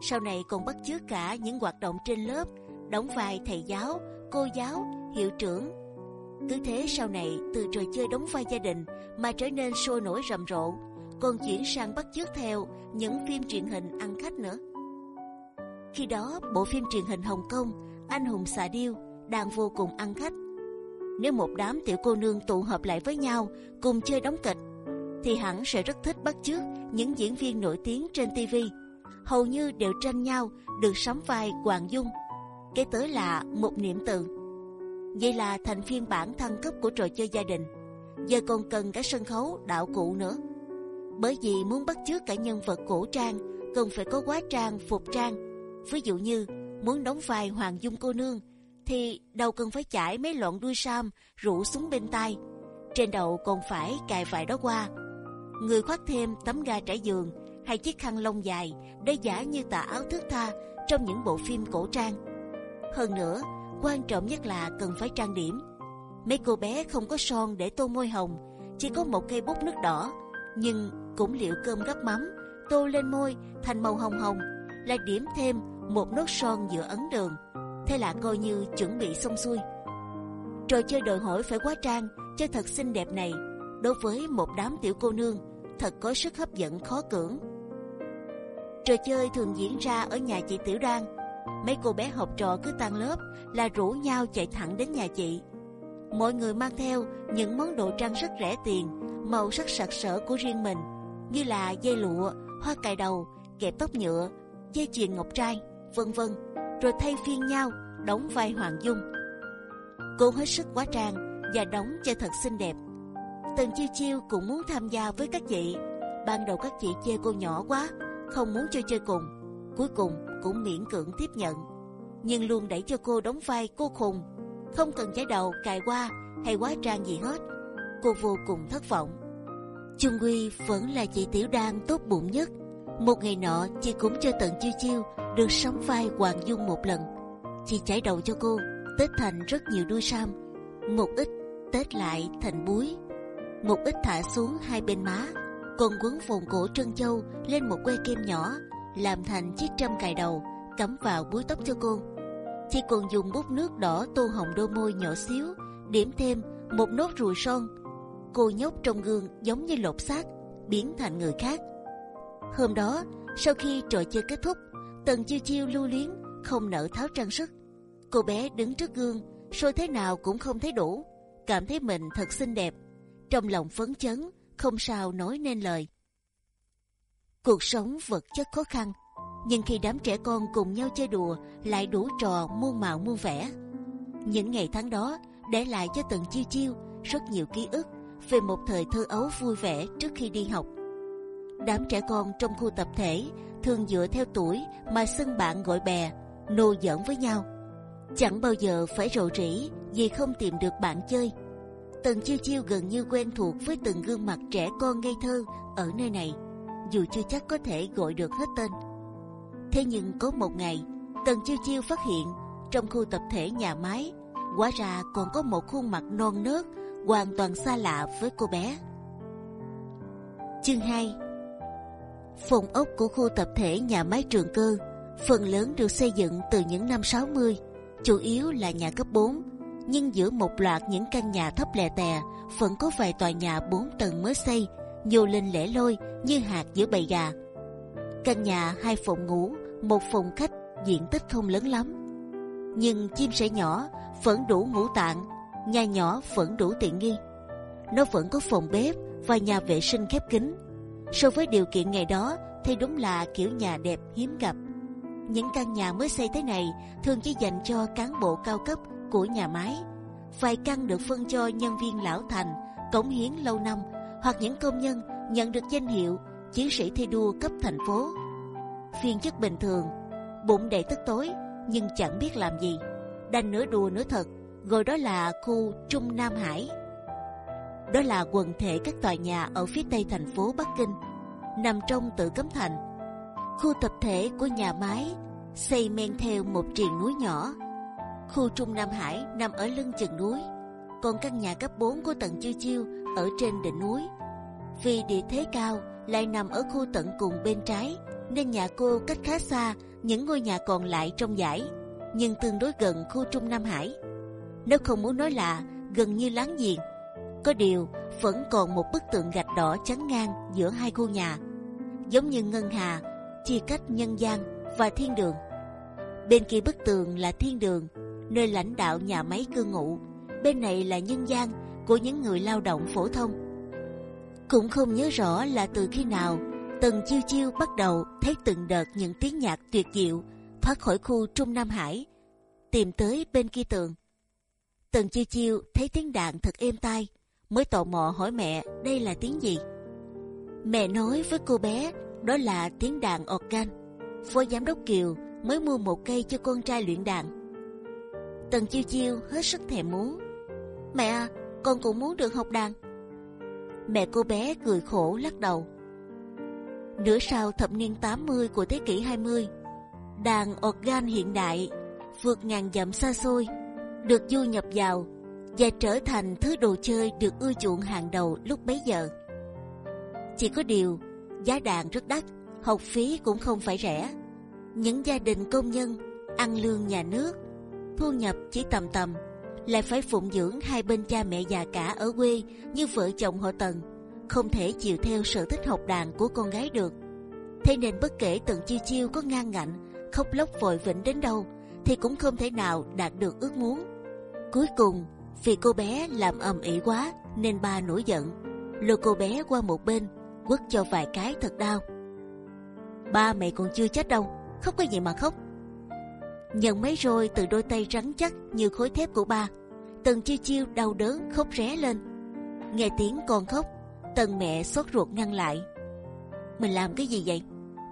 Sau này còn bắt chước cả những hoạt động trên lớp, đóng vai thầy giáo, cô giáo, hiệu trưởng. Cứ thế sau này từ trò chơi đóng vai gia đình mà trở nên sôi nổi rầm rộ, còn chuyển sang bắt chước theo những phim truyền hình ăn khách nữa. Khi đó bộ phim truyền hình Hồng Kông Anh hùng xạ điêu đang vô cùng ăn khách. Nếu một đám tiểu cô nương tụ hợp lại với nhau cùng chơi đóng kịch, thì hẳn sẽ rất thích bắt chước những diễn viên nổi tiếng trên TV. Hầu như đều tranh nhau được sắm vai Hoàng Dung. Kế tới là một niệm từ. Vậy là thành phiên bản thăng cấp của trò chơi gia đình. Giờ còn cần cả sân khấu đạo cụ nữa. Bởi vì muốn bắt chước cả nhân vật cổ trang, cần phải có quá trang, phục trang. Ví dụ như muốn đóng vai Hoàng Dung cô nương, thì đâu cần phải chải mấy lọn đuôi sam rủ xuống bên tai. Trên đầu còn phải cài vải đó qua. Người khoác thêm tấm ga trải giường hay chiếc khăn lông dài để giả như tà áo thước tha trong những bộ phim cổ trang. Hơn nữa, quan trọng nhất là cần phải trang điểm. Mấy cô bé không có son để tô môi hồng, chỉ có một cây bút nước đỏ, nhưng cũng liệu cơm gắp mắm tô lên môi thành màu hồng hồng, lại điểm thêm một nốt son giữa ấn đường. Thế là coi như chuẩn bị xong xuôi. Trò chơi đòi hỏi phải quá trang cho thật xinh đẹp này đối với một đám tiểu cô nương thật có sức hấp dẫn khó cưỡng. Trò chơi thường diễn ra ở nhà chị Tiểu Đoan. Mấy cô bé học trò cứ tan lớp là rủ nhau chạy thẳng đến nhà chị. Mọi người mang theo những món đồ trang rất rẻ tiền, màu sắc sặc sỡ của riêng mình, như là dây lụa, hoa cài đầu, kẹp tóc nhựa, dây chuyền ngọc trai, vân vân. Rồi thay phiên nhau đóng vai Hoàng Dung. Cô hết sức quá trang và đóng cho thật xinh đẹp. Tần chiêu chiêu cũng muốn tham gia với các chị. Ban đầu các chị chê cô nhỏ quá, không muốn chơi chơi cùng. Cuối cùng cũng miễn cưỡng tiếp nhận, nhưng luôn đẩy cho cô đóng vai cô khùng, không cần chải đầu cài qua hay quá trang gì hết. Cô vô cùng thất vọng. Trung Quy vẫn là chị Tiểu Đan tốt bụng nhất. Một ngày nọ, chị cũng cho tận Chiêu Chiêu được sống vai Hoàng Dung một lần. Chị chải đầu cho cô, tết thành rất nhiều đuôi sam, một ít tết lại thành búi, một ít thả xuống hai bên má, còn quấn vòng cổ trân châu lên một que kem nhỏ, làm thành chiếc trâm cài đầu, cắm vào búi tóc cho cô. Chị còn dùng bút nước đỏ tô hồng đôi môi nhỏ xíu, điểm thêm một nốt ruồi son. Cô nhóc trong gương giống như lột xác, biến thành người khác. Hôm đó, sau khi trò chơi kết thúc, Tần chiêu chiêu lưu luyến, không nỡ tháo trang sức. Cô bé đứng trước gương, soi thế nào cũng không thấy đủ, cảm thấy mình thật xinh đẹp, trong lòng phấn chấn, không sao nói nên lời. Cuộc sống vật chất khó khăn, nhưng khi đám trẻ con cùng nhau chơi đùa, lại đủ trò muôn màu muôn vẻ. Những ngày tháng đó để lại cho Tần Chiêu Chiêu rất nhiều ký ức về một thời thơ ấu vui vẻ trước khi đi học. Đám trẻ con trong khu tập thể thường dựa theo tuổi mà xưng bạn gọi bè, nô giỡn với nhau, chẳng bao giờ phải rầu rĩ vì không tìm được bạn chơi. Tần chiêu chiêu gần như quen thuộc với từng gương mặt trẻ con ngây thơ ở nơi này, dù chưa chắc có thể gọi được hết tên. Thế nhưng có một ngày, Tần chiêu chiêu phát hiện trong khu tập thể nhà máy, hóa ra còn có một khuôn mặt non nớt hoàn toàn xa lạ với cô bé. Chương 2 Phòng ốc của khu tập thể nhà máy trường cơ phần lớn được xây dựng từ những năm 60, chủ yếu là nhà cấp 4. Nhưng giữa một loạt những căn nhà thấp lè tè, vẫn có vài tòa nhà 4 tầng mới xây, nhô lên lẻ loi như hạt giữa bầy gà. Căn nhà hai phòng ngủ, một phòng khách, diện tích không lớn lắm, nhưng chim sẻ nhỏ vẫn đủ ngũ tạng, nhà nhỏ vẫn đủ tiện nghi. Nó vẫn có phòng bếp và nhà vệ sinh khép kín So với điều kiện ngày đó thì đúng là kiểu nhà đẹp hiếm gặp. Những căn nhà mới xây thế này thường chỉ dành cho cán bộ cao cấp của nhà máy. Vài căn được phân cho nhân viên lão thành, cống hiến lâu năm hoặc những công nhân nhận được danh hiệu chiến sĩ thi đua cấp thành phố. Viên chức bình thường, bụng đầy tức tối nhưng chẳng biết làm gì, đành nửa đùa nửa thật, gọi đó là khu Trung Nam Hải đó là quần thể các tòa nhà ở phía tây thành phố Bắc Kinh, nằm trong tự cấm thành. Khu tập thể của nhà máy xây men theo một triền núi nhỏ. Khu Trung Nam Hải nằm ở lưng chừng núi, còn căn nhà cấp 4 của tận Chiêu Chiêu ở trên đỉnh núi. Vì địa thế cao lại nằm ở khu tận cùng bên trái, nên nhà cô cách khá xa những ngôi nhà còn lại trong dãy, nhưng tương đối gần khu Trung Nam Hải. Nếu không muốn nói là gần như láng giềng, có điều vẫn còn một bức tượng gạch đỏ chắn ngang giữa hai khu nhà, giống như ngân hà chia cách nhân gian và thiên đường. Bên kia bức tường là thiên đường, nơi lãnh đạo nhà máy cư ngụ. Bên này là nhân gian của những người lao động phổ thông. Cũng không nhớ rõ là từ khi nào Tần Chiêu Chiêu bắt đầu thấy từng đợt những tiếng nhạc tuyệt diệu thoát khỏi khu Trung Nam Hải, tìm tới bên kia tường. Tần Chiêu Chiêu thấy tiếng đàn thật êm tai, mới tò mò hỏi mẹ đây là tiếng gì. Mẹ nói với cô bé đó là tiếng đàn organ. Phó giám đốc Kiều mới mua một cây cho con trai luyện đàn. Tần chiêu chiêu hết sức thèm muốn. Mẹ à, con cũng muốn được học đàn. Mẹ cô bé cười khổ lắc đầu. Nửa sau thập niên 80 của thế kỷ 20, đàn organ hiện đại vượt ngàn dặm xa xôi, được du nhập vào và trở thành thứ đồ chơi được ưa chuộng hàng đầu lúc bấy giờ. Chỉ có điều giá đàn rất đắt, học phí cũng không phải rẻ. Những gia đình công nhân ăn lương nhà nước, thu nhập chỉ tầm tầm, lại phải phụng dưỡng hai bên cha mẹ già cả ở quê như vợ chồng họ Tần, không thể chịu theo sở thích học đàn của con gái được. Thế nên bất kể Tần Chiêu Chiêu có ngang ngạnh, khóc lóc vội vĩnh đến đâu, thì cũng không thể nào đạt được ước muốn. Cuối cùng, vì cô bé làm ầm ĩ quá nên ba nổi giận, lôi cô bé qua một bên, quất cho vài cái thật đau. Ba mẹ còn chưa chết đâu, khóc cái gì mà khóc? Nhận mấy rồi từ đôi tay rắn chắc như khối thép của ba, Tần chiêu chiêu đau đớn khóc ré lên. Nghe tiếng con khóc, Tần mẹ sốt ruột ngăn lại. Mình làm cái gì vậy?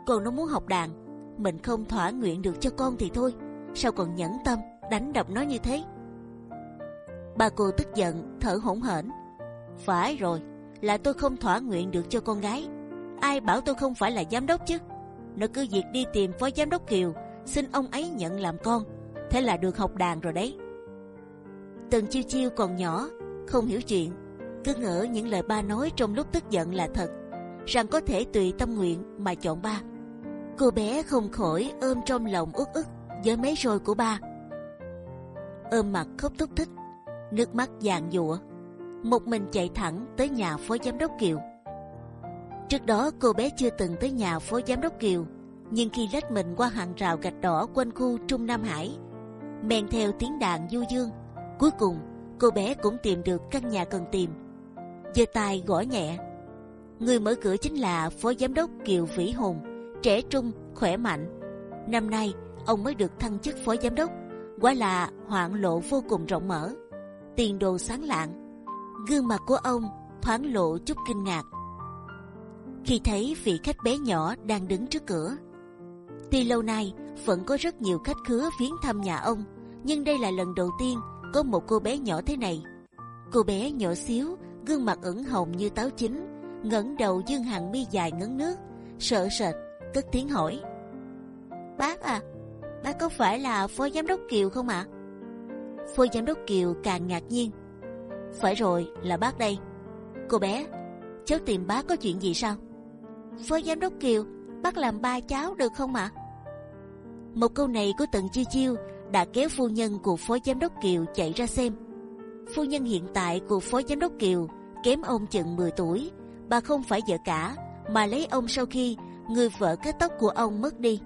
Con nó muốn học đàn, mình không thỏa nguyện được cho con thì thôi sao còn nhẫn tâm đánh đập nó như thế? Bà cô tức giận, thở hổn hển. Phải rồi, là tôi không thỏa nguyện được cho con gái. Ai bảo tôi không phải là giám đốc chứ? Nó cứ việc đi tìm phó giám đốc Kiều, xin ông ấy nhận làm con. Thế là được học đàn rồi đấy. Tần chiêu chiêu còn nhỏ, không hiểu chuyện, cứ ngỡ những lời ba nói trong lúc tức giận là thật, rằng có thể tùy tâm nguyện mà chọn ba. Cô bé không khỏi ôm trong lòng uất ức với mấy roi của ba. ôm mặt khóc thúc thích, nước mắt dạng dụa, một mình chạy thẳng tới nhà phó giám đốc Kiều. Trước đó cô bé chưa từng tới nhà phó giám đốc Kiều, nhưng khi lách mình qua hàng rào gạch đỏ quanh khu Trung Nam Hải, men theo tiếng đàn du dương, cuối cùng cô bé cũng tìm được căn nhà cần tìm. giơ tay gõ nhẹ, người mở cửa chính là phó giám đốc Kiều Vĩ Hùng, trẻ trung, khỏe mạnh. Năm nay ông mới được thăng chức phó giám đốc, quả là hoạn lộ vô cùng rộng mở, tiền đồ sáng lạng. Gương mặt của ông thoáng lộ chút kinh ngạc khi thấy vị khách bé nhỏ đang đứng trước cửa. Tuy lâu nay vẫn có rất nhiều khách khứa viếng thăm nhà ông, nhưng đây là lần đầu tiên có một cô bé nhỏ thế này. Cô bé nhỏ xíu, gương mặt ửng hồng như táo chín, ngẩng đầu dương hàng mi dài ngấn nước, sợ sệt, cất tiếng hỏi: Bác à, bác có phải là phó giám đốc Kiều không ạ? À? Phó giám đốc Kiều càng ngạc nhiên. Phải rồi, là bác đây. Cô bé, cháu tìm bác có chuyện gì sao? Phó giám đốc Kiều, bác làm ba cháu được không ạ? À? Một câu này của Tần Chiêu Chiêu đã kéo phu nhân của phó giám đốc Kiều chạy ra xem. Phu nhân hiện tại của phó giám đốc Kiều kém ông chừng 10 tuổi. Bà không phải vợ cả, mà lấy ông sau khi người vợ kết tóc của ông mất đi.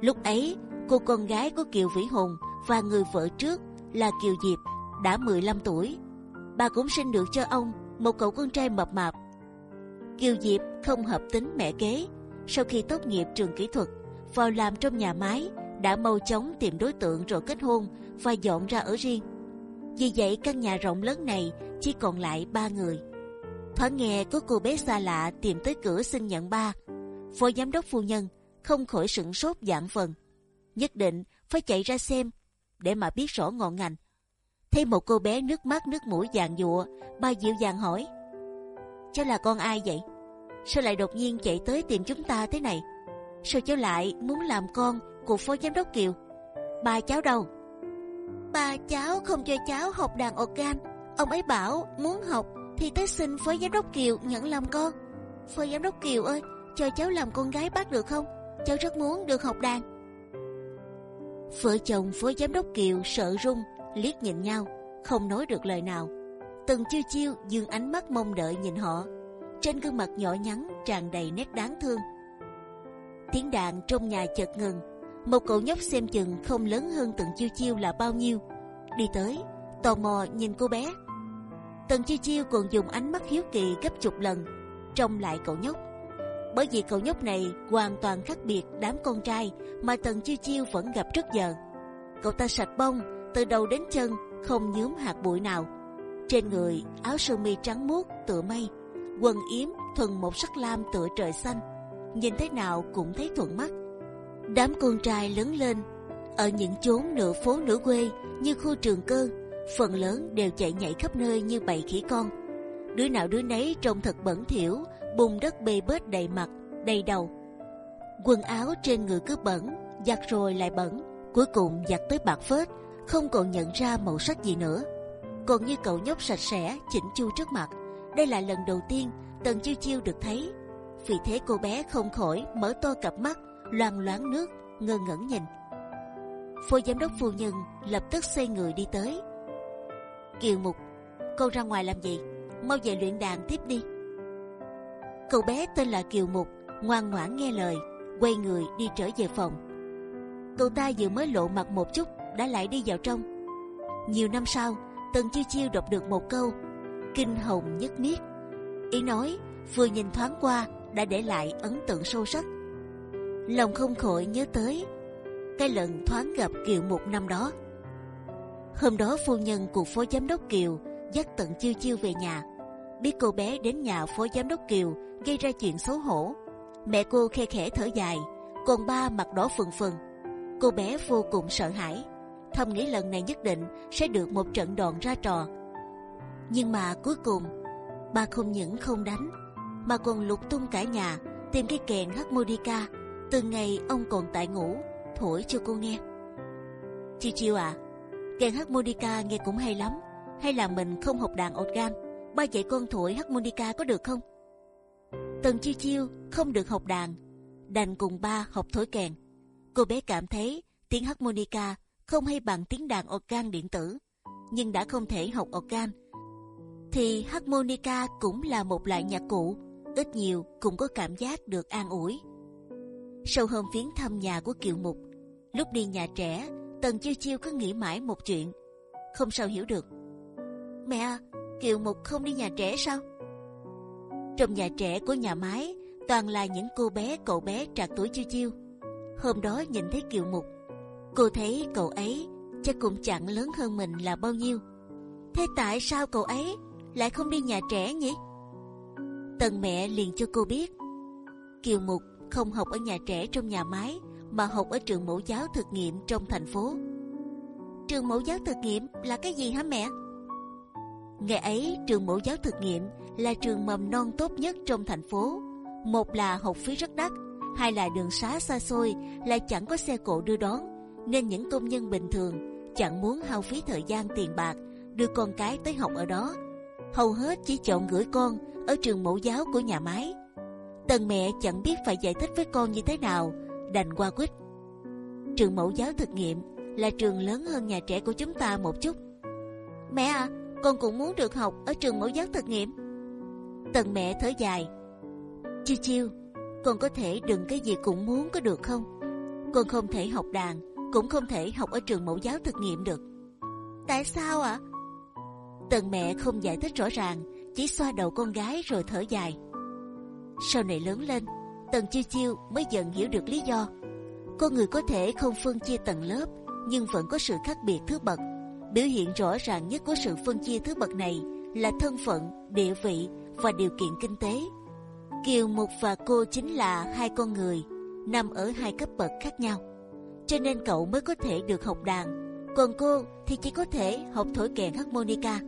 Lúc ấy cô con gái của Kiều Vĩ Hùng và người vợ trước là Kiều Diệp đã 15 tuổi. Bà cũng sinh được cho ông một cậu con trai mập mạp. Kiều Diệp không hợp tính mẹ kế. Sau khi tốt nghiệp trường kỹ thuật, vào làm trong nhà máy, đã mau chóng tìm đối tượng rồi kết hôn và dọn ra ở riêng. Vì vậy căn nhà rộng lớn này chỉ còn lại ba người. Thoáng nghe có cô bé xa lạ tìm tới cửa xin nhận ba. Phó giám đốc phu nhân không khỏi sửng sốt dạng phần nhất định phải chạy ra xem để mà biết rõ ngọn ngành. Thấy một cô bé nước mắt nước mũi vàng dụa, ba dịu dàng hỏi: cháu là con ai vậy? Sao lại đột nhiên chạy tới tìm chúng ta thế này? Sao cháu lại muốn làm con của phó giám đốc Kiều? Ba cháu đâu? Ba cháu không cho cháu học đàn organ. Ông ấy bảo muốn học thì tới xin phó giám đốc Kiều nhận làm con. Phó giám đốc Kiều ơi, cho cháu làm con gái bác được không? Cháu rất muốn được học đàn. Vợ chồng phó giám đốc Kiều sợ run, liếc nhìn nhau, không nói được lời nào. Từng chiêu chiêu dương ánh mắt mong đợi nhìn họ, trên gương mặt nhỏ nhắn tràn đầy nét đáng thương. Tiếng đàn trong nhà chợt ngừng, một cậu nhóc xem chừng không lớn hơn từng chiêu chiêu là bao nhiêu, đi tới, tò mò nhìn cô bé. Tần chiêu chiêu còn dùng ánh mắt hiếu kỳ gấp chục lần, trông lại cậu nhóc bởi vì cậu nhóc này hoàn toàn khác biệt đám con trai mà tần chiêu chiêu vẫn gặp trước giờ. Cậu ta sạch bông từ đầu đến chân, không nhúm hạt bụi nào. Trên người áo sơ mi trắng muốt tựa mây, quần yếm thuần một sắc lam tựa trời xanh, nhìn thế nào cũng thấy thuận mắt. Đám con trai lớn lên, Ở những chốn nửa phố nửa quê như khu trường cơ, phần lớn đều chạy nhảy khắp nơi như bầy khỉ con. Đứa nào đứa nấy trông thật bẩn thỉu, bùn đất bê bết đầy mặt, đầy đầu. Quần áo trên người cứ bẩn, giặt rồi lại bẩn, cuối cùng giặt tới bạc phết, không còn nhận ra màu sắc gì nữa. Còn như cậu nhóc sạch sẽ, chỉnh chu trước mặt, đây là lần đầu tiên Tần Chiêu Chiêu được thấy. Vì thế cô bé không khỏi mở to cặp mắt, loang loáng nước, ngơ ngẩn nhìn. Phó giám đốc phu nhân lập tức xoay người đi tới. Kiều Mục, cô ra ngoài làm gì? Mau về luyện đàn tiếp đi. Cậu bé tên là Kiều Mục, ngoan ngoãn nghe lời, quay người đi trở về phòng. Cậu ta vừa mới lộ mặt một chút đã lại đi vào trong. Nhiều năm sau, Tần Chiêu Chiêu đọc được một câu kinh hồng nhất miết. Ý nói vừa nhìn thoáng qua đã để lại ấn tượng sâu sắc. Lòng không khỏi nhớ tới cái lần thoáng gặp Kiều Mục năm đó. Hôm đó phu nhân của phó giám đốc Kiều dắt Tần Chiêu Chiêu về nhà. Biết cô bé đến nhà phó giám đốc Kiều gây ra chuyện xấu hổ, mẹ cô khe khẽ thở dài, còn ba mặt đỏ phừng phừng. Cô bé vô cùng sợ hãi, thầm nghĩ lần này nhất định sẽ được một trận đòn ra trò. Nhưng mà cuối cùng, ba không những không đánh, mà còn lục tung cả nhà tìm cái kèn harmonica. Từ ngày ông còn tại ngủ, thổi cho cô nghe. Chiêu chiêu à, kèn harmonica nghe cũng hay lắm. Hay là mình không học đàn organ, ba dạy con thổi harmonica có được không? Tần chiêu chiêu không được học đàn, đành cùng ba học thổi kèn. Cô bé cảm thấy tiếng harmonica không hay bằng tiếng đàn organ điện tử, nhưng đã không thể học organ, thì harmonica cũng là một loại nhạc cụ, ít nhiều cũng có cảm giác được an ủi. Sau hôm viếng thăm nhà của Kiều Mục, lúc đi nhà trẻ, Tần Chiêu Chiêu cứ nghĩ mãi một chuyện, không sao hiểu được. Mẹ, Kiều Mục không đi nhà trẻ sao? Trong nhà trẻ của nhà máy toàn là những cô bé cậu bé trạc tuổi Chiêu Chiêu. Hôm đó nhìn thấy Kiều Mục, cô thấy cậu ấy chắc cũng chẳng lớn hơn mình là bao nhiêu. Thế tại sao cậu ấy lại không đi nhà trẻ nhỉ? Tần mẹ liền cho cô biết, Kiều Mục không học ở nhà trẻ trong nhà máy mà học ở trường mẫu giáo thực nghiệm trong thành phố. Trường mẫu giáo thực nghiệm là cái gì hả mẹ? Ngày ấy trường mẫu giáo thực nghiệm là trường mầm non tốt nhất trong thành phố. Một là học phí rất đắt, hai là đường xá xa xôi, lại chẳng có xe cộ đưa đón, nên những công nhân bình thường chẳng muốn hao phí thời gian tiền bạc đưa con cái tới học ở đó. Hầu hết chỉ chọn gửi con ở trường mẫu giáo của nhà máy. Tần mẹ chẳng biết phải giải thích với con như thế nào, đành qua quýt. Trường mẫu giáo thực nghiệm là trường lớn hơn nhà trẻ của chúng ta một chút. Mẹ à, con cũng muốn được học ở trường mẫu giáo thực nghiệm. Tần mẹ thở dài. Chiêu chiêu, con có thể đừng cái gì cũng muốn có được không? Con không thể học đàn, cũng không thể học ở trường mẫu giáo thực nghiệm được. Tại sao ạ? À? Tần mẹ không giải thích rõ ràng, chỉ xoa đầu con gái rồi thở dài. Sau này lớn lên, Tần chiêu chiêu mới dần hiểu được lý do. Con người có thể không phân chia tầng lớp, nhưng vẫn có sự khác biệt thứ bậc. Biểu hiện rõ ràng nhất của sự phân chia thứ bậc này là thân phận, địa vị và điều kiện kinh tế. Kiều Mục và cô chính là hai con người nằm ở hai cấp bậc khác nhau, cho nên cậu mới có thể được học đàn, còn cô thì chỉ có thể học thổi kèn harmonica.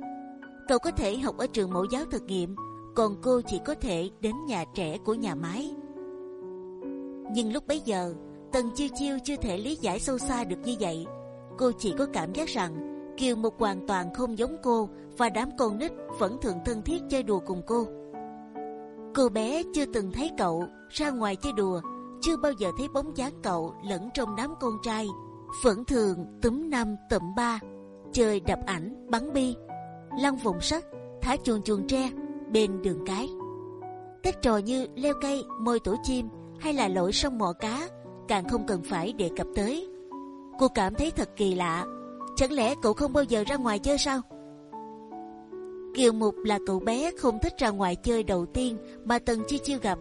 Cậu có thể học ở trường mẫu giáo thực nghiệm, còn cô chỉ có thể đến nhà trẻ của nhà máy. Nhưng lúc bấy giờ, Tần Chiêu Chiêu chưa thể lý giải sâu xa được như vậy. Cô chỉ có cảm giác rằng Kiều Mục hoàn toàn không giống cô và đám con nít vẫn thường thân thiết chơi đùa cùng cô. Cô bé chưa từng thấy cậu ra ngoài chơi đùa, chưa bao giờ thấy bóng dáng cậu lẫn trong đám con trai, vẫn thường túm năm tụm ba, chơi đập ảnh, bắn bi, lăn vùng sắt, thả chuồn chuồn tre bên đường cái. Các trò như leo cây, môi tổ chim hay là lội sông mò cá càng không cần phải đề cập tới. Cô cảm thấy thật kỳ lạ. Chẳng lẽ cậu không bao giờ ra ngoài chơi sao? Kiều Mục là cậu bé không thích ra ngoài chơi đầu tiên mà Tần Chi Chiêu gặp.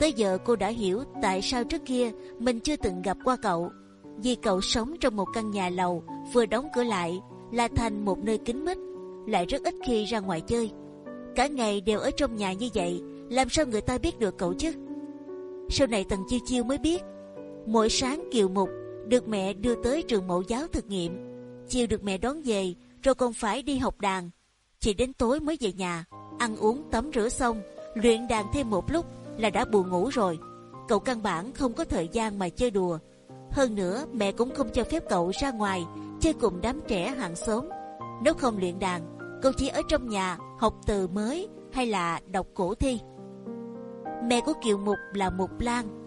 Tới giờ cô đã hiểu tại sao trước kia mình chưa từng gặp qua cậu. Vì cậu sống trong một căn nhà lầu vừa đóng cửa lại là thành một nơi kín mít, lại rất ít khi ra ngoài chơi. Cả ngày đều ở trong nhà như vậy, làm sao người ta biết được cậu chứ? Sau này Tần Chiêu Chiêu mới biết, mỗi sáng Kiều Mục được mẹ đưa tới trường mẫu giáo thực nghiệm. Chiều được mẹ đón về, rồi còn phải đi học đàn. Chỉ đến tối mới về nhà, ăn uống tắm rửa xong, luyện đàn thêm một lúc là đã buồn ngủ rồi. Cậu căn bản không có thời gian mà chơi đùa. Hơn nữa, mẹ cũng không cho phép cậu ra ngoài chơi cùng đám trẻ hàng xóm. Nếu không luyện đàn, cậu chỉ ở trong nhà học từ mới hay là đọc cổ thi. Mẹ của Kiều Mục là Mục Lan.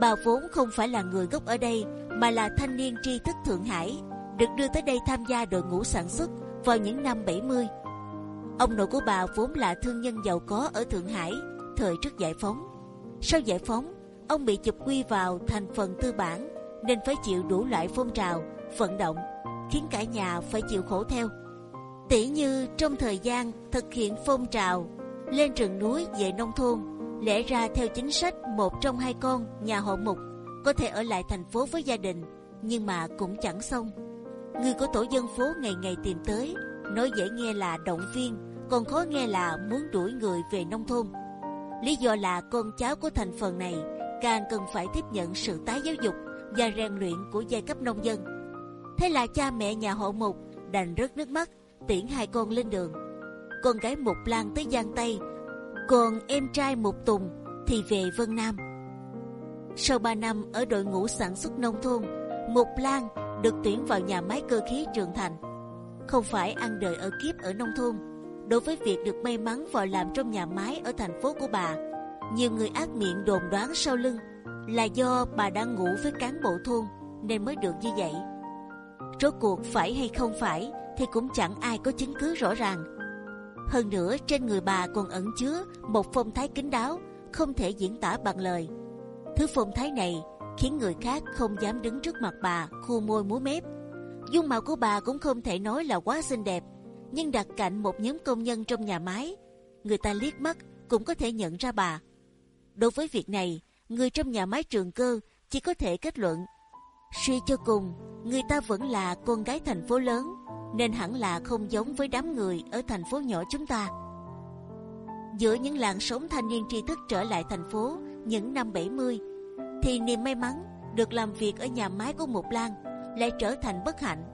Bà vốn không phải là người gốc ở đây mà là thanh niên tri thức Thượng Hải, được đưa tới đây tham gia đội ngũ sản xuất vào những năm 70. Ông nội của bà vốn là thương nhân giàu có ở Thượng Hải thời trước giải phóng. Sau giải phóng, ông bị chụp quy vào thành phần tư bản nên phải chịu đủ loại phong trào, vận động, khiến cả nhà phải chịu khổ theo. Tỷ như trong thời gian thực hiện phong trào lên rừng núi về nông thôn, lẽ ra theo chính sách một trong hai con nhà họ mục có thể ở lại thành phố với gia đình, nhưng mà cũng chẳng xong. Người của tổ dân phố ngày ngày tìm tới, nói dễ nghe là động viên, còn khó nghe là muốn đuổi người về nông thôn. Lý do là con cháu của thành phần này càng cần phải tiếp nhận sự tái giáo dục và rèn luyện của giai cấp nông dân. Thế là cha mẹ nhà họ Mục đành rớt nước mắt tiễn hai con lên đường. Con gái Mục Lan tới Giang Tây, còn em trai Mục Tùng thì về Vân Nam. Sau 3 năm ở đội ngũ sản xuất nông thôn, Mục Lan được tuyển vào nhà máy cơ khí Trường Thành. Không phải ăn đời ở kiếp ở nông thôn. Đối với việc được may mắn vào làm trong nhà máy ở thành phố của bà, nhiều người ác miệng đồn đoán sau lưng là do bà đang ngủ với cán bộ thôn nên mới được như vậy. Rốt cuộc phải hay không phải thì cũng chẳng ai có chứng cứ rõ ràng. Hơn nữa trên người bà còn ẩn chứa một phong thái kín đáo không thể diễn tả bằng lời. Thứ phong thái này khiến người khác không dám đứng trước mặt bà khu môi múa mép. Dung mạo của bà cũng không thể nói là quá xinh đẹp, nhưng đặt cạnh một nhóm công nhân trong nhà máy, người ta liếc mắt cũng có thể nhận ra bà. Đối với việc này, người trong nhà máy trường cơ chỉ có thể kết luận suy cho cùng người ta vẫn là con gái thành phố lớn nên hẳn là không giống với đám người ở thành phố nhỏ chúng ta giữa những làn sóng thanh niên tri thức trở lại thành phố những năm 70 thì niềm may mắn được làm việc ở nhà máy của một Lan lại trở thành bất hạnh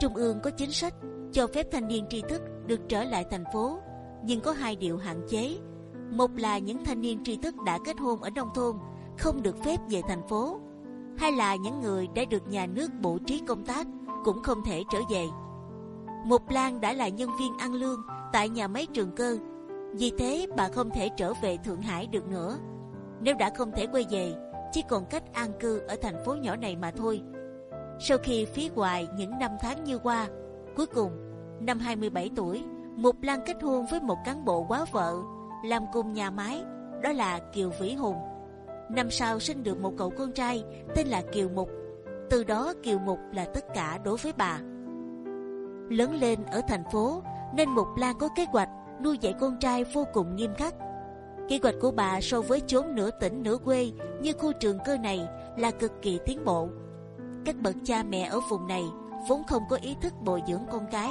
Trung ương có chính sách cho phép thanh niên tri thức được trở lại thành phố nhưng có hai điều hạn chế một là những thanh niên tri thức đã kết hôn ở nông thôn không được phép về thành phố, hai là những người đã được nhà nước bố trí công tác cũng không thể trở về. Mục Lan đã là nhân viên ăn lương tại nhà máy trường cơ, vì thế bà không thể trở về Thượng Hải được nữa. Nếu đã không thể quay về, chỉ còn cách an cư ở thành phố nhỏ này mà thôi. Sau khi phí hoài những năm tháng như qua, cuối cùng năm 27 tuổi, Mục Lan kết hôn với một cán bộ quá vợ làm cùng nhà máy, đó là Kiều Vĩ Hùng. Năm sau sinh được một cậu con trai tên là Kiều Mục. Từ đó Kiều Mục là tất cả đối với bà. Lớn lên ở thành phố nên Mục Lan có kế hoạch nuôi dạy con trai vô cùng nghiêm khắc. Kế hoạch của bà so với chốn nửa tỉnh nửa quê như khu trường cơ này là cực kỳ tiến bộ. Các bậc cha mẹ ở vùng này vốn không có ý thức bồi dưỡng con cái.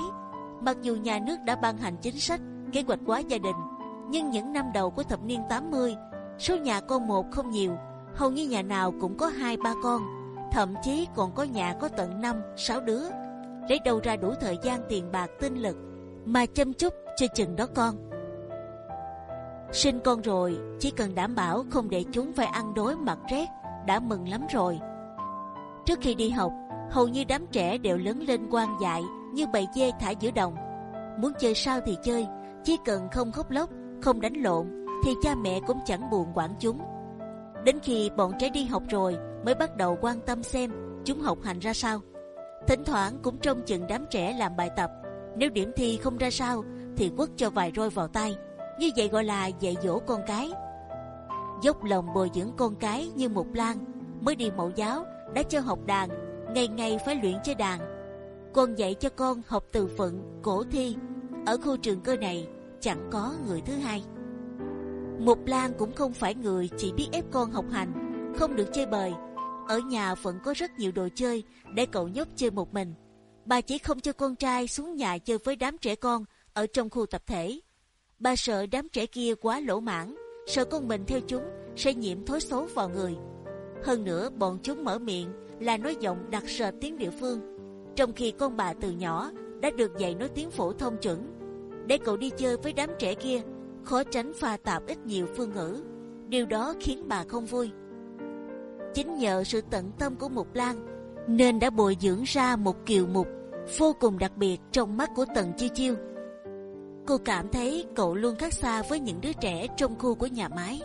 Mặc dù nhà nước đã ban hành chính sách kế hoạch hóa gia đình nhưng những năm đầu của thập niên 80, số nhà con một không nhiều, hầu như nhà nào cũng có hai ba con, thậm chí còn có nhà có tận năm sáu đứa. Để đâu ra đủ thời gian tiền bạc tinh lực mà chăm chút cho chừng đó con. Sinh con rồi, chỉ cần đảm bảo không để chúng phải ăn đói mặc rét, đã mừng lắm rồi. Trước khi đi học, hầu như đám trẻ đều lớn lên quan dại như bầy dê thả giữa đồng. Muốn chơi sao thì chơi, chỉ cần không khóc lóc không đánh lộn thì cha mẹ cũng chẳng buồn quản chúng. Đến khi bọn trẻ đi học rồi mới bắt đầu quan tâm xem chúng học hành ra sao. Thỉnh thoảng cũng trông chừng đám trẻ làm bài tập. Nếu điểm thi không ra sao thì quất cho vài roi vào tay. Như vậy gọi là dạy dỗ con cái. Dốc lòng bồi dưỡng con cái như một lan mới đi mẫu giáo đã cho học đàn, ngày ngày phải luyện chơi đàn. Còn dạy cho con học từ phận, cổ thi. Ở khu trường cơ này chẳng có người thứ hai. Mục Lan cũng không phải người chỉ biết ép con học hành, không được chơi bời. Ở nhà vẫn có rất nhiều đồ chơi để cậu nhóc chơi một mình. Bà chỉ không cho con trai xuống nhà chơi với đám trẻ con ở trong khu tập thể. Bà sợ đám trẻ kia quá lỗ mãn, sợ con mình theo chúng sẽ nhiễm thói xấu vào người. Hơn nữa bọn chúng mở miệng là nói giọng đặc sệt tiếng địa phương, trong khi con bà từ nhỏ đã được dạy nói tiếng phổ thông chuẩn. Để cậu đi chơi với đám trẻ kia, khó tránh pha tạp ít nhiều phương ngữ. Điều đó khiến bà không vui. Chính nhờ sự tận tâm của Mục Lan nên đã bồi dưỡng ra một kiều mục vô cùng đặc biệt trong mắt của Tần Chiêu Chiêu. Cô cảm thấy cậu luôn khác xa với những đứa trẻ trong khu của nhà máy.